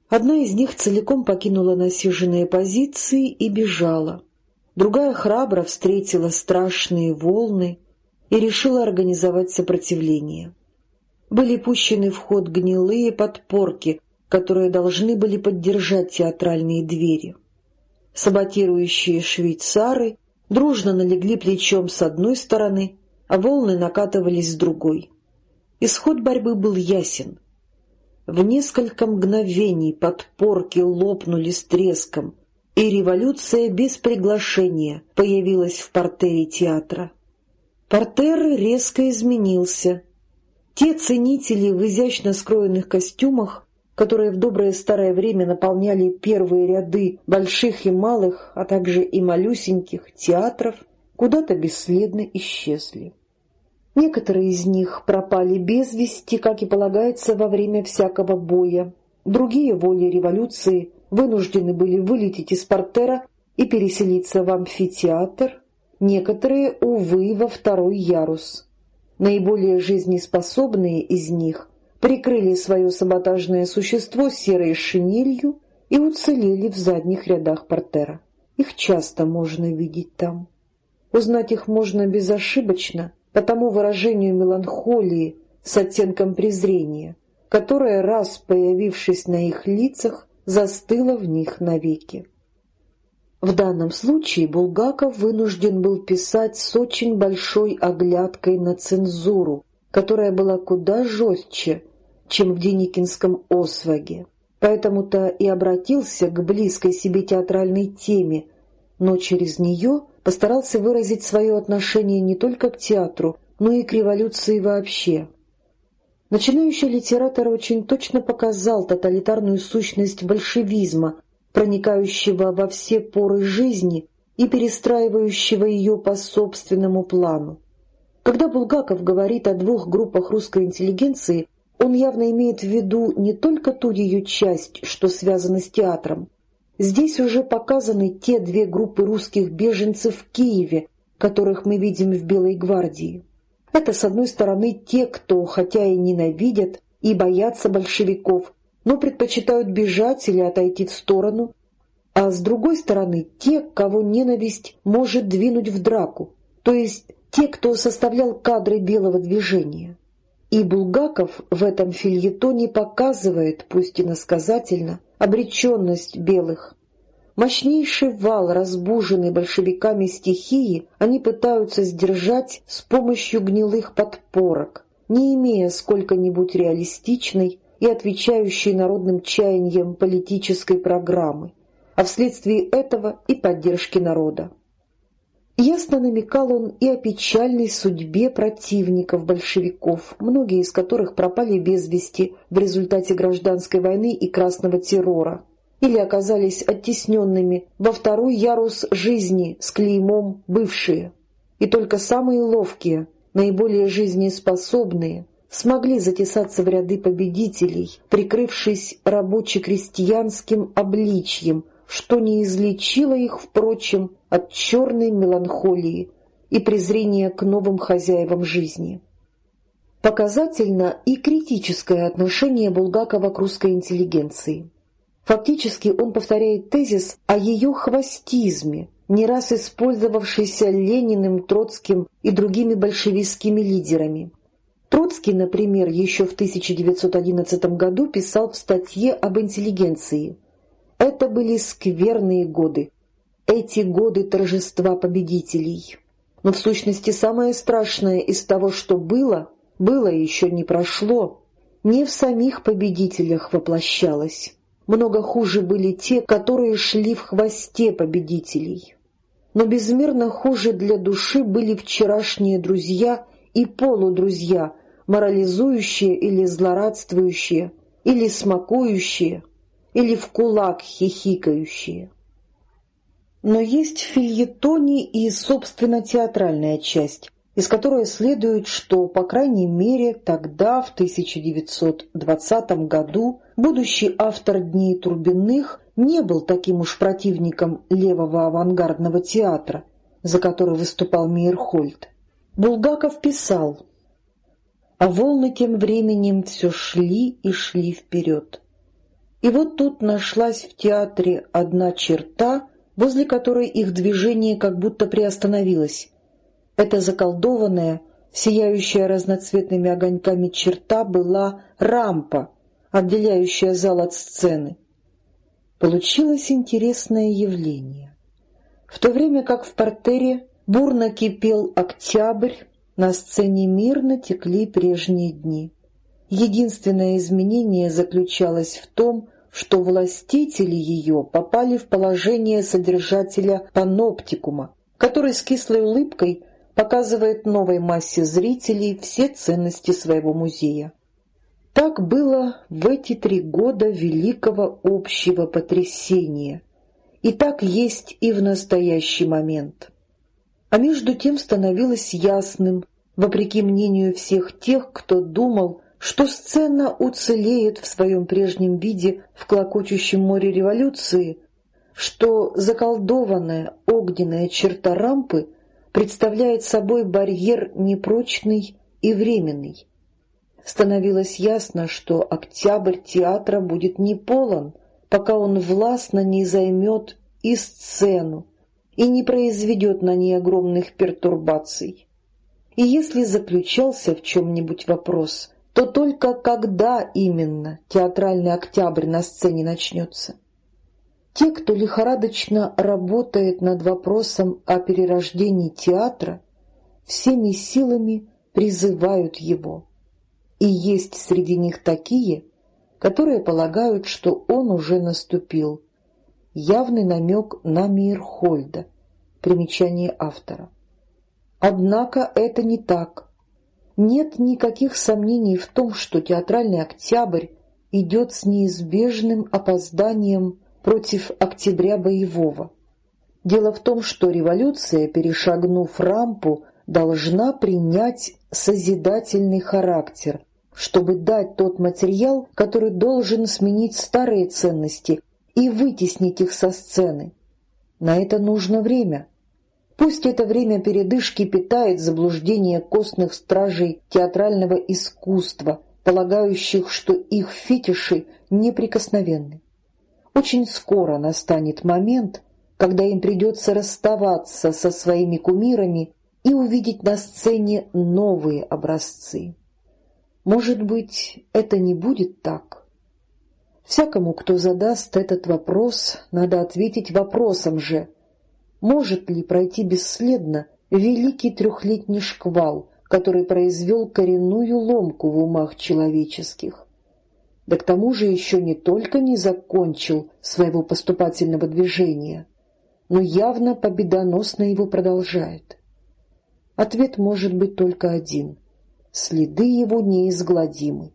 Одна из них целиком покинула насиженные позиции и бежала. Другая храбро встретила страшные волны и решила организовать сопротивление. Были пущены в ход гнилые подпорки, которые должны были поддержать театральные двери. Саботирующие швейцары дружно налегли плечом с одной стороны, а волны накатывались с другой. Исход борьбы был ясен — в несколько мгновений подпорки лопнули с треском, и революция без приглашения появилась в портере театра. Портер резко изменился. Те ценители в изящно скроенных костюмах, которые в доброе старое время наполняли первые ряды больших и малых, а также и малюсеньких театров, куда-то бесследно исчезли. Некоторые из них пропали без вести, как и полагается во время всякого боя. Другие воли революции вынуждены были вылететь из портера и переселиться в амфитеатр, некоторые, увы, во второй ярус. Наиболее жизнеспособные из них прикрыли свое саботажное существо серой шинелью и уцелели в задних рядах портера. Их часто можно видеть там. Узнать их можно безошибочно — по тому выражению меланхолии с оттенком презрения, которое, раз появившись на их лицах, застыло в них навеки. В данном случае Булгаков вынужден был писать с очень большой оглядкой на цензуру, которая была куда жестче, чем в Деникинском «Осваге». Поэтому-то и обратился к близкой себе театральной теме, но через нее постарался выразить свое отношение не только к театру, но и к революции вообще. Начинающий литератор очень точно показал тоталитарную сущность большевизма, проникающего во все поры жизни и перестраивающего ее по собственному плану. Когда Булгаков говорит о двух группах русской интеллигенции, он явно имеет в виду не только ту ее часть, что связана с театром. Здесь уже показаны те две группы русских беженцев в Киеве, которых мы видим в Белой гвардии. Это, с одной стороны, те, кто, хотя и ненавидят и боятся большевиков, но предпочитают бежать или отойти в сторону, а с другой стороны, те, кого ненависть может двинуть в драку, то есть те, кто составлял кадры белого движения. И Булгаков в этом фильетоне показывает, пусть и насказательно, обреченность белых. Мощнейший вал, разбуженный большевиками стихии, они пытаются сдержать с помощью гнилых подпорок, не имея сколько-нибудь реалистичной и отвечающей народным чаяниям политической программы, а вследствие этого и поддержки народа. Ясно намекал он и о печальной судьбе противников большевиков, многие из которых пропали без вести в результате гражданской войны и красного террора, или оказались оттесненными во второй ярус жизни с клеймом «бывшие». И только самые ловкие, наиболее жизнеспособные, смогли затесаться в ряды победителей, прикрывшись рабоче-крестьянским обличьем, что не излечило их, впрочем, от черной меланхолии и презрения к новым хозяевам жизни. Показательно и критическое отношение Булгакова к русской интеллигенции. Фактически он повторяет тезис о ее хвостизме, не раз использовавшийся Лениным, Троцким и другими большевистскими лидерами. Троцкий, например, еще в 1911 году писал в статье об интеллигенции – это были скверные годы, эти годы торжества победителей. Но в сущности самое страшное из того, что было, было еще не прошло, не в самих победителях воплощалось. Много хуже были те, которые шли в хвосте победителей. Но безмерно хуже для души были вчерашние друзья и полудрузья, морализующие или злорадствующие, или смакующие, или в кулак хихикающие. Но есть в фильетоне и, собственно, театральная часть, из которой следует, что, по крайней мере, тогда, в 1920 году, будущий автор «Дней Турбиных» не был таким уж противником левого авангардного театра, за который выступал Мейерхольд. Булгаков писал, а волны тем временем все шли и шли вперед. И вот тут нашлась в театре одна черта, возле которой их движение как будто приостановилось. Эта заколдованная, сияющая разноцветными огоньками черта была рампа, отделяющая зал от сцены. Получилось интересное явление. В то время как в портере бурно кипел октябрь, на сцене мирно текли прежние дни. Единственное изменение заключалось в том, что властители ее попали в положение содержателя паноптикума, который с кислой улыбкой показывает новой массе зрителей все ценности своего музея. Так было в эти три года великого общего потрясения, и так есть и в настоящий момент. А между тем становилось ясным, вопреки мнению всех тех, кто думал, что сцена уцелеет в своем прежнем виде в клокочущем море революции, что заколдованная огненная черта рампы представляет собой барьер непрочный и временный. Становилось ясно, что октябрь театра будет не полон, пока он властно не займет и сцену, и не произведет на ней огромных пертурбаций. И если заключался в чем-нибудь вопрос, то только когда именно театральный октябрь на сцене начнется. Те, кто лихорадочно работает над вопросом о перерождении театра, всеми силами призывают его. И есть среди них такие, которые полагают, что он уже наступил. Явный намек на Мирхольда. Примечание автора. Однако это не так. Нет никаких сомнений в том, что театральный октябрь идет с неизбежным опозданием против октября боевого. Дело в том, что революция, перешагнув рампу, должна принять созидательный характер, чтобы дать тот материал, который должен сменить старые ценности и вытеснить их со сцены. На это нужно время. Пусть это время передышки питает заблуждение костных стражей театрального искусства, полагающих, что их фетиши неприкосновенны. Очень скоро настанет момент, когда им придется расставаться со своими кумирами и увидеть на сцене новые образцы. Может быть, это не будет так? Всякому, кто задаст этот вопрос, надо ответить вопросом же, может ли пройти бесследно великий трехлетний шквал, который произвел коренную ломку в умах человеческих? Да к тому же еще не только не закончил своего поступательного движения, но явно победоносно его продолжает. Ответ может быть только один — следы его неизгладимы.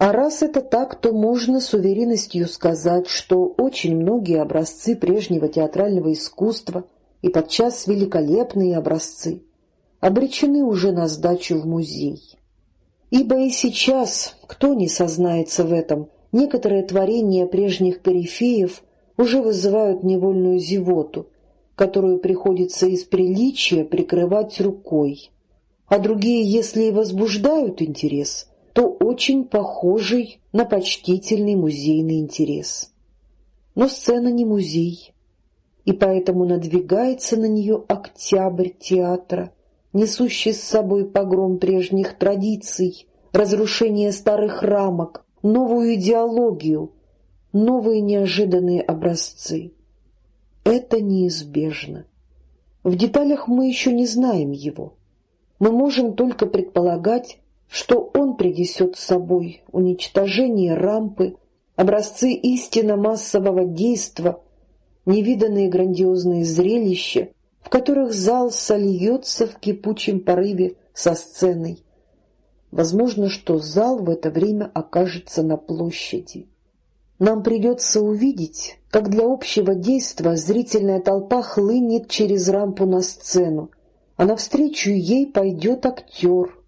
А раз это так, то можно с уверенностью сказать, что очень многие образцы прежнего театрального искусства и подчас великолепные образцы обречены уже на сдачу в музей. Ибо и сейчас, кто не сознается в этом, некоторые творения прежних корифеев уже вызывают невольную зевоту, которую приходится из приличия прикрывать рукой, а другие, если и возбуждают интерес — то очень похожий на почтительный музейный интерес. Но сцена не музей, и поэтому надвигается на нее октябрь театра, несущий с собой погром прежних традиций, разрушение старых рамок, новую идеологию, новые неожиданные образцы. Это неизбежно. В деталях мы еще не знаем его. Мы можем только предполагать, что он принесет с собой уничтожение рампы, образцы истинно массового действа, невиданные грандиозные зрелища, в которых зал сольется в кипучем порыве со сценой. Возможно, что зал в это время окажется на площади. Нам придется увидеть, как для общего действа зрительная толпа хлынет через рампу на сцену, а навстречу ей пойдет актер —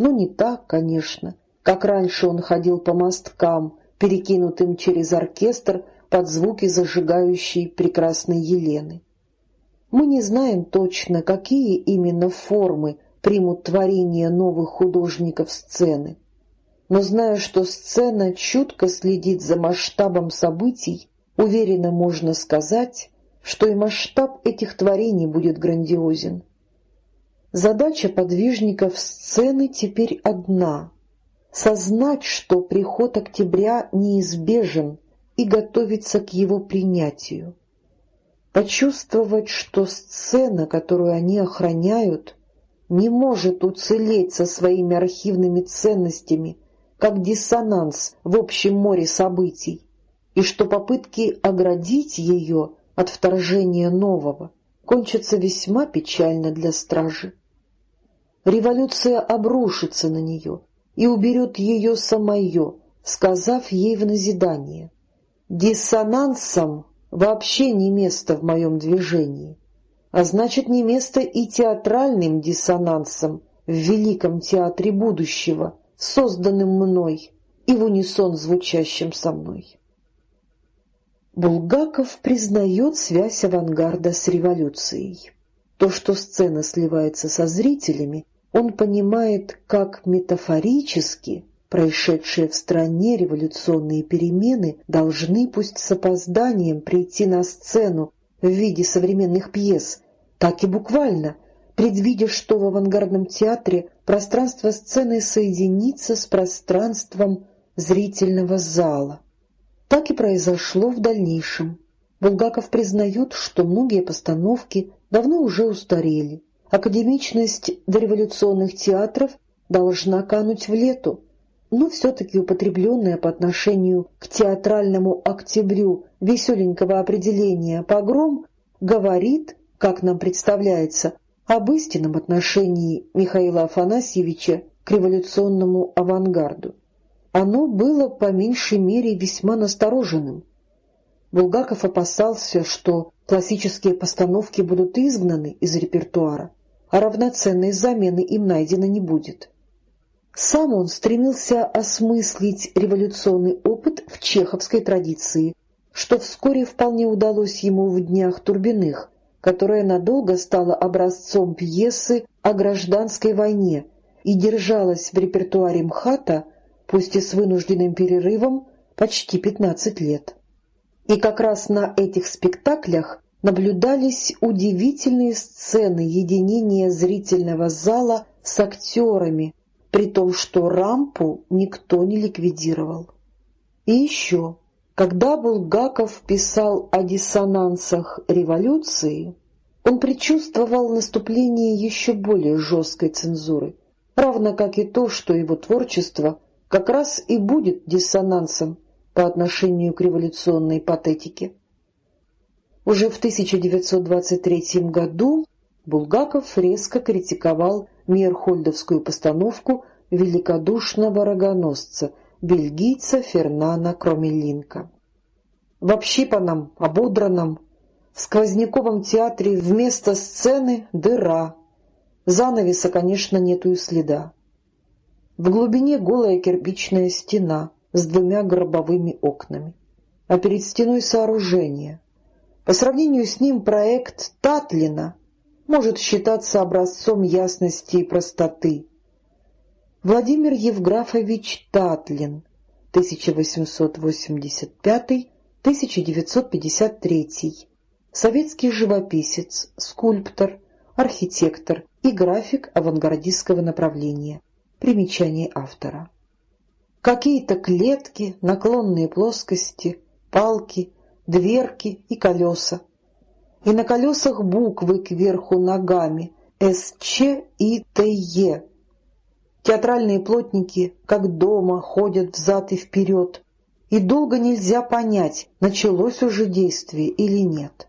ну, не так, конечно, как раньше он ходил по мосткам, перекинутым через оркестр под звуки зажигающей прекрасной Елены. Мы не знаем точно, какие именно формы примут творения новых художников сцены, но зная, что сцена чутко следит за масштабом событий, уверенно можно сказать, что и масштаб этих творений будет грандиозен. Задача подвижников сцены теперь одна — сознать, что приход октября неизбежен и готовиться к его принятию. Почувствовать, что сцена, которую они охраняют, не может уцелеть со своими архивными ценностями, как диссонанс в общем море событий, и что попытки оградить ее от вторжения нового кончатся весьма печально для стражи революция обрушится на нее и уберет ее самое, сказав ей в назидание. Диссонансом вообще не место в моем движении, а значит не место и театральным диссонансом в великом театре будущего, созданным мной и в унисон звучащим со мной. Булгаков признает связь авангарда с революцией. То, что сцена сливается со зрителями, он понимает как метафорически происшедшие в стране революционные перемены должны пусть с опозданием прийти на сцену в виде современных пьес, так и буквально, предвидя, что в авангардном театре пространство сцены соединится с пространством зрительного зала. Так и произошло в дальнейшем. Булгаков признает, что многие постановки давно уже устарели, Академичность дореволюционных театров должна кануть в лету, но все-таки употребленное по отношению к театральному октябрю веселенького определения «погром» говорит, как нам представляется, об истинном отношении Михаила Афанасьевича к революционному авангарду. Оно было по меньшей мере весьма настороженным. Булгаков опасался, что классические постановки будут изгнаны из репертуара, а равноценной замены им найдено не будет. Сам он стремился осмыслить революционный опыт в чеховской традиции, что вскоре вполне удалось ему в «Днях Турбиных», которая надолго стала образцом пьесы о гражданской войне и держалась в репертуаре МХАТа, пусть и с вынужденным перерывом, почти 15 лет. И как раз на этих спектаклях наблюдались удивительные сцены единения зрительного зала с актерами, при том, что рампу никто не ликвидировал. И еще, когда Булгаков писал о диссонансах революции, он предчувствовал наступление еще более жесткой цензуры, равно как и то, что его творчество как раз и будет диссонансом по отношению к революционной патетике. Уже в 1923 году Булгаков резко критиковал Мейерхольдовскую постановку великодушного рогоносца, бельгийца Фернана Кромелинка. В общипанном, ободранном, сквозняковом театре вместо сцены дыра. Занавеса, конечно, нету и следа. В глубине голая кирпичная стена с двумя гробовыми окнами, а перед стеной сооружение. По сравнению с ним проект Татлина может считаться образцом ясности и простоты. Владимир Евграфович Татлин, 1885-1953, советский живописец, скульптор, архитектор и график авангардистского направления. Примечание автора. Какие-то клетки, наклонные плоскости, палки, дверки и колеса и на колесах буквы кверху ногами СЧ и ТЕ. Театральные плотники, как дома, ходят взад и вперед, и долго нельзя понять, началось уже действие или нет.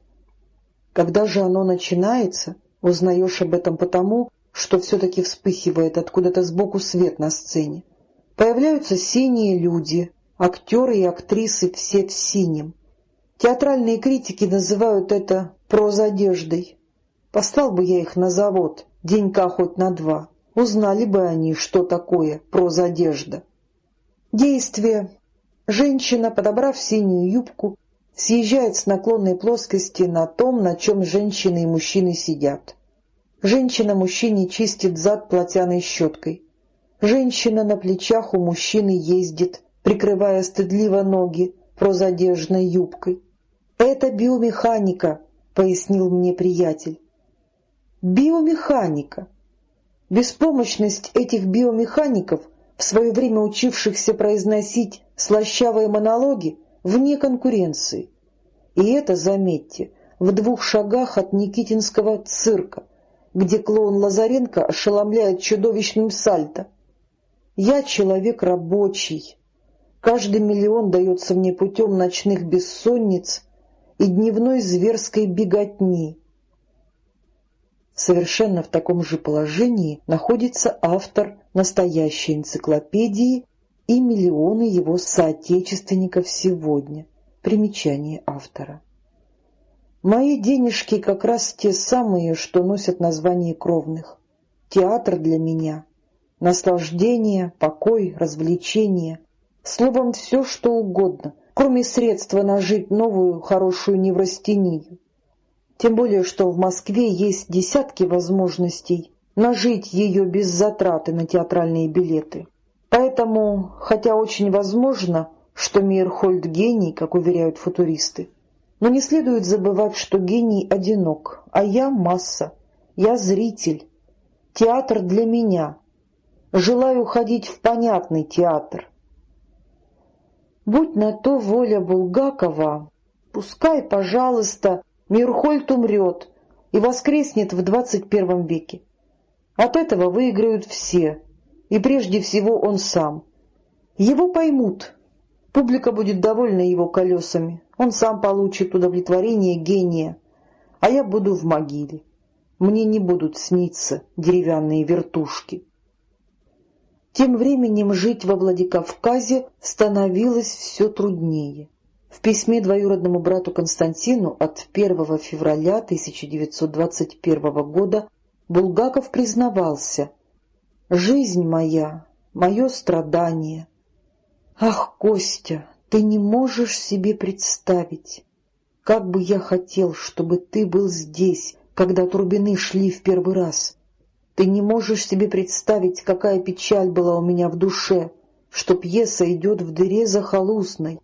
Когда же оно начинается, узнаешь об этом потому, что все-таки вспыхивает откуда-то сбоку свет на сцене. Появляются синие люди, актеры и актрисы все в синем. Театральные критики называют это прозодеждой. Послал бы я их на завод, денька хоть на два. Узнали бы они, что такое прозодежда. Действие. Женщина, подобрав синюю юбку, съезжает с наклонной плоскости на том, на чем женщины и мужчины сидят. Женщина мужчине чистит зад платяной щеткой. Женщина на плечах у мужчины ездит, прикрывая стыдливо ноги прозодежной юбкой. «Это биомеханика», — пояснил мне приятель. «Биомеханика. Беспомощность этих биомехаников, в свое время учившихся произносить слащавые монологи, вне конкуренции. И это, заметьте, в двух шагах от Никитинского цирка, где клоун Лазаренко ошеломляет чудовищным сальто. Я человек рабочий. Каждый миллион дается мне путем ночных бессонниц, и дневной зверской беготни. Совершенно в таком же положении находится автор настоящей энциклопедии и миллионы его соотечественников сегодня. Примечание автора. Мои денежки как раз те самые, что носят название кровных. Театр для меня. Наслаждение, покой, развлечение. Словом, все, что угодно, кроме средства нажить новую хорошую неврастению. Тем более, что в Москве есть десятки возможностей нажить ее без затраты на театральные билеты. Поэтому, хотя очень возможно, что Мейерхольд гений, как уверяют футуристы, но не следует забывать, что гений одинок, а я масса, я зритель. Театр для меня. Желаю ходить в понятный театр, Будь на то воля Булгакова, пускай, пожалуйста, Мирхольд умрет и воскреснет в двадцать первом веке. От этого выиграют все, и прежде всего он сам. Его поймут, публика будет довольна его колесами, он сам получит удовлетворение гения, а я буду в могиле. Мне не будут сниться деревянные вертушки. Тем временем жить во Владикавказе становилось все труднее. В письме двоюродному брату Константину от 1 февраля 1921 года Булгаков признавался «Жизнь моя, мое страдание. Ах, Костя, ты не можешь себе представить, как бы я хотел, чтобы ты был здесь, когда Турбины шли в первый раз. Ты не можешь себе представить, какая печаль была у меня в душе, что пьеса идет в дыре захолустной,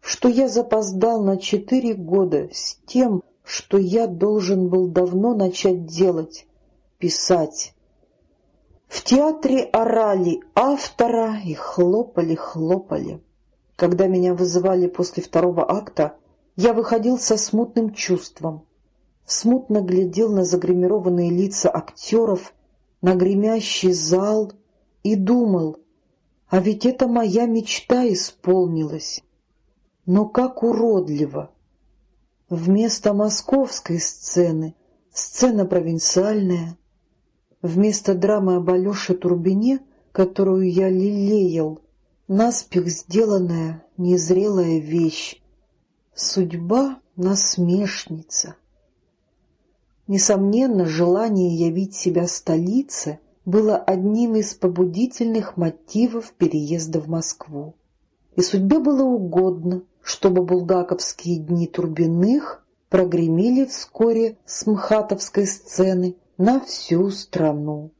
что я запоздал на четыре года с тем, что я должен был давно начать делать, писать. В театре орали автора и хлопали-хлопали. Когда меня вызывали после второго акта, я выходил со смутным чувством. Смутно глядел на загримированные лица актеров, на гремящий зал и думал, а ведь это моя мечта исполнилась. Но как уродливо! Вместо московской сцены — сцена провинциальная. Вместо драмы об Алёше Турбине, которую я лелеял, наспех сделанная незрелая вещь. Судьба — насмешница. Несомненно, желание явить себя столице было одним из побудительных мотивов переезда в Москву. И судьбе было угодно — чтобы булгаковские дни Турбиных прогремели вскоре с мхатовской сцены на всю страну.